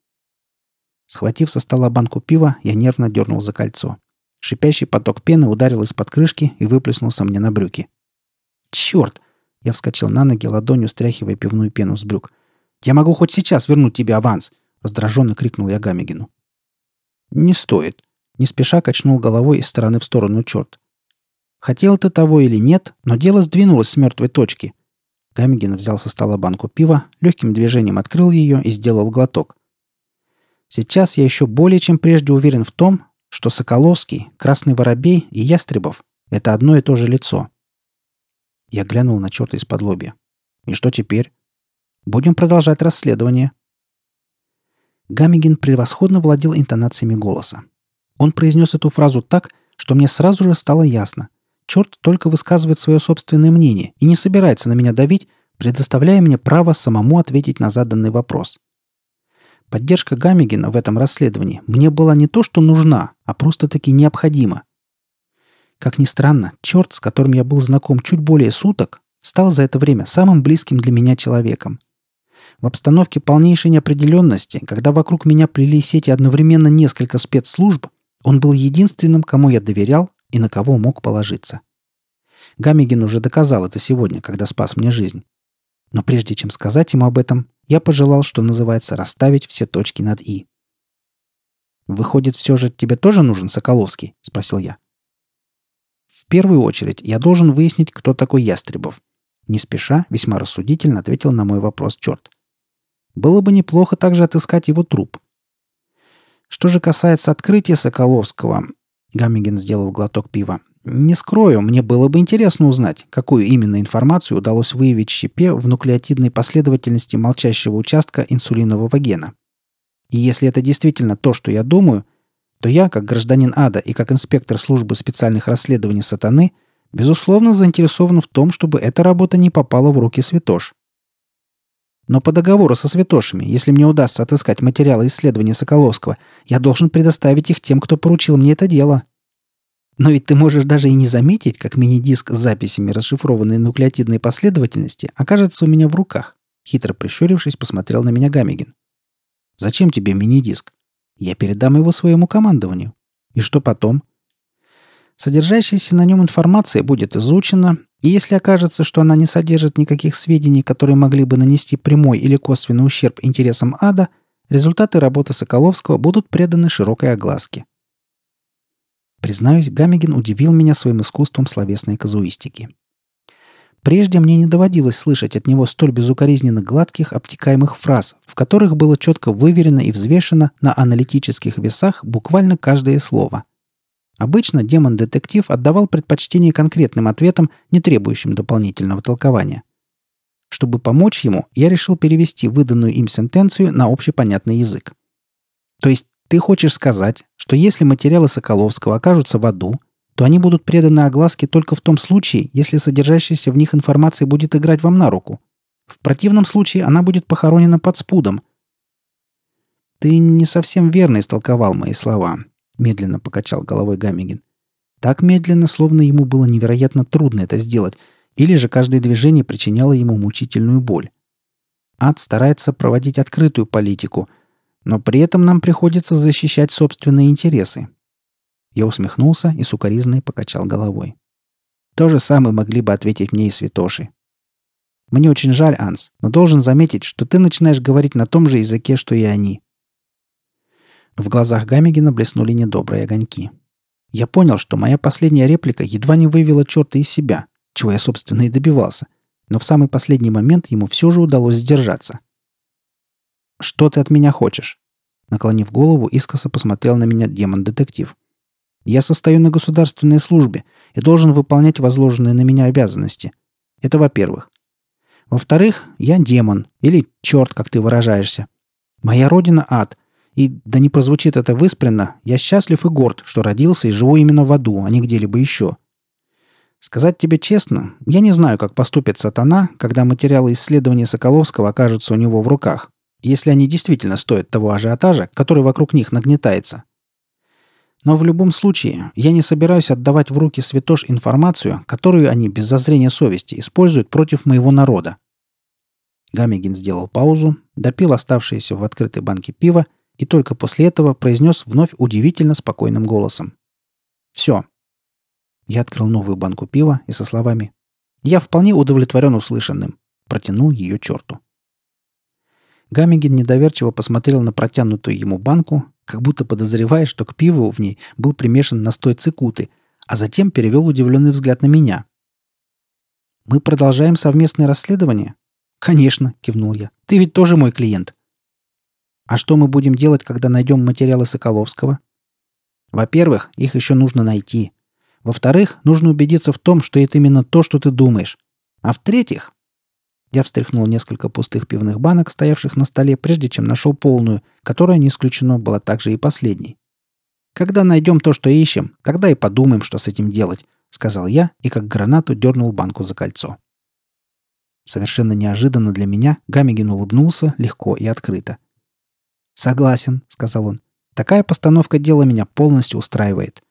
A: Схватив со стола банку пива, я нервно дернул за кольцо. Шипящий поток пены ударил из-под крышки и выплеснулся мне на брюки. «Черт!» Я вскочил на ноги, ладонью стряхивая пивную пену с брюк. «Я могу хоть сейчас вернуть тебе аванс. Раздраженно крикнул я Гамигину. «Не стоит», — не спеша качнул головой из стороны в сторону черт. «Хотел ты того или нет, но дело сдвинулось с мертвой точки. Гамигин взял со стола банку пива, легким движением открыл ее и сделал глоток. Сейчас я еще более чем прежде уверен в том, что Соколовский, Красный Воробей и Ястребов — это одно и то же лицо. Я глянул на черта из-под лобья. И что теперь? Будем продолжать расследование. Гамигин превосходно владел интонациями голоса. Он произнес эту фразу так, что мне сразу же стало ясно. Черт только высказывает свое собственное мнение и не собирается на меня давить, предоставляя мне право самому ответить на заданный вопрос. Поддержка Гамигина в этом расследовании мне была не то что нужна, а просто-таки необходима. Как ни странно, черт, с которым я был знаком чуть более суток, стал за это время самым близким для меня человеком – в обстановке полнейшей неопределенности, когда вокруг меня плели сети одновременно несколько спецслужб, он был единственным, кому я доверял и на кого мог положиться. Гамигин уже доказал это сегодня, когда спас мне жизнь. Но прежде чем сказать ему об этом, я пожелал, что называется, расставить все точки над «и». «Выходит, все же тебе тоже нужен Соколовский?» – спросил я. «В первую очередь я должен выяснить, кто такой Ястребов». Не спеша, весьма рассудительно ответил на мой вопрос черт. Было бы неплохо также отыскать его труп. Что же касается открытия Соколовского, Гаммиген сделал глоток пива. Не скрою, мне было бы интересно узнать, какую именно информацию удалось выявить щепе в нуклеотидной последовательности молчащего участка инсулинового гена. И если это действительно то, что я думаю, то я, как гражданин ада и как инспектор службы специальных расследований сатаны, безусловно заинтересован в том, чтобы эта работа не попала в руки святош. Но по договору со святошами, если мне удастся отыскать материалы исследования Соколовского, я должен предоставить их тем, кто поручил мне это дело. Но ведь ты можешь даже и не заметить, как мини-диск с записями расшифрованной нуклеотидной последовательности окажется у меня в руках. Хитро прищурившись, посмотрел на меня Гамигин. «Зачем тебе мини-диск? Я передам его своему командованию. И что потом? Содержащаяся на нем информация будет изучена, и если окажется, что она не содержит никаких сведений, которые могли бы нанести прямой или косвенный ущерб интересам ада, результаты работы Соколовского будут преданы широкой огласке. Признаюсь, Гамигин удивил меня своим искусством словесной казуистики. Прежде мне не доводилось слышать от него столь безукоризненно гладких, обтекаемых фраз, в которых было четко выверено и взвешено на аналитических весах буквально каждое слово. Обычно демон-детектив отдавал предпочтение конкретным ответам, не требующим дополнительного толкования. Чтобы помочь ему, я решил перевести выданную им сентенцию на общепонятный язык. То есть ты хочешь сказать, что если материалы Соколовского окажутся в аду, то они будут преданы огласке только в том случае, если содержащаяся в них информация будет играть вам на руку. В противном случае она будет похоронена под спудом. Ты не совсем верно истолковал мои слова, медленно покачал головой Гамигин. Так медленно, словно ему было невероятно трудно это сделать, или же каждое движение причиняло ему мучительную боль. Ад старается проводить открытую политику, но при этом нам приходится защищать собственные интересы. Я усмехнулся и сукоризной покачал головой. То же самое могли бы ответить мне и святоши. Мне очень жаль, Анс, но должен заметить, что ты начинаешь говорить на том же языке, что и они. В глазах Гамигина блеснули недобрые огоньки. Я понял, что моя последняя реплика едва не вывела черта из себя, чего я, собственно, и добивался. Но в самый последний момент ему все же удалось сдержаться. «Что ты от меня хочешь?» Наклонив голову, искоса посмотрел на меня демон-детектив. «Я состою на государственной службе и должен выполнять возложенные на меня обязанности. Это во-первых. Во-вторых, я демон, или черт, как ты выражаешься. Моя родина — ад, и, да не прозвучит это выспренно, я счастлив и горд, что родился и живу именно в аду, а не где-либо еще. Сказать тебе честно, я не знаю, как поступит сатана, когда материалы исследования Соколовского окажутся у него в руках, если они действительно стоят того ажиотажа, который вокруг них нагнетается. Но в любом случае, я не собираюсь отдавать в руки святош информацию, которую они без зазрения совести используют против моего народа. Гамегин сделал паузу, допил оставшееся в открытой банке пива и только после этого произнес вновь удивительно спокойным голосом. «Все». Я открыл новую банку пива и со словами «Я вполне удовлетворен услышанным», протянул ее черту. Гамигин недоверчиво посмотрел на протянутую ему банку, как будто подозревая, что к пиву в ней был примешан настой цикуты, а затем перевел удивленный взгляд на меня. Мы продолжаем совместное расследование? Конечно, кивнул я. Ты ведь тоже мой клиент. А что мы будем делать, когда найдем материалы Соколовского? Во-первых, их еще нужно найти. Во-вторых, нужно убедиться в том, что это именно то, что ты думаешь. А в-третьих, я встряхнул несколько пустых пивных банок, стоявших на столе, прежде чем нашел полную, которая, не исключено, была также и последней. «Когда найдем то, что ищем, тогда и подумаем, что с этим делать», — сказал я и как гранату дернул банку за кольцо. Совершенно неожиданно для меня Гамигин улыбнулся легко и открыто. «Согласен», — сказал он. «Такая постановка дела меня полностью устраивает».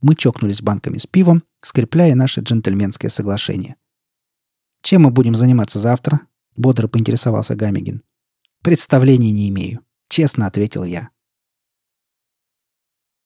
A: Мы чокнулись банками с пивом, скрепляя наше джентльменское соглашение. «Чем мы будем заниматься завтра?» — бодро поинтересовался Гамигин. «Представления не имею», — честно ответил я.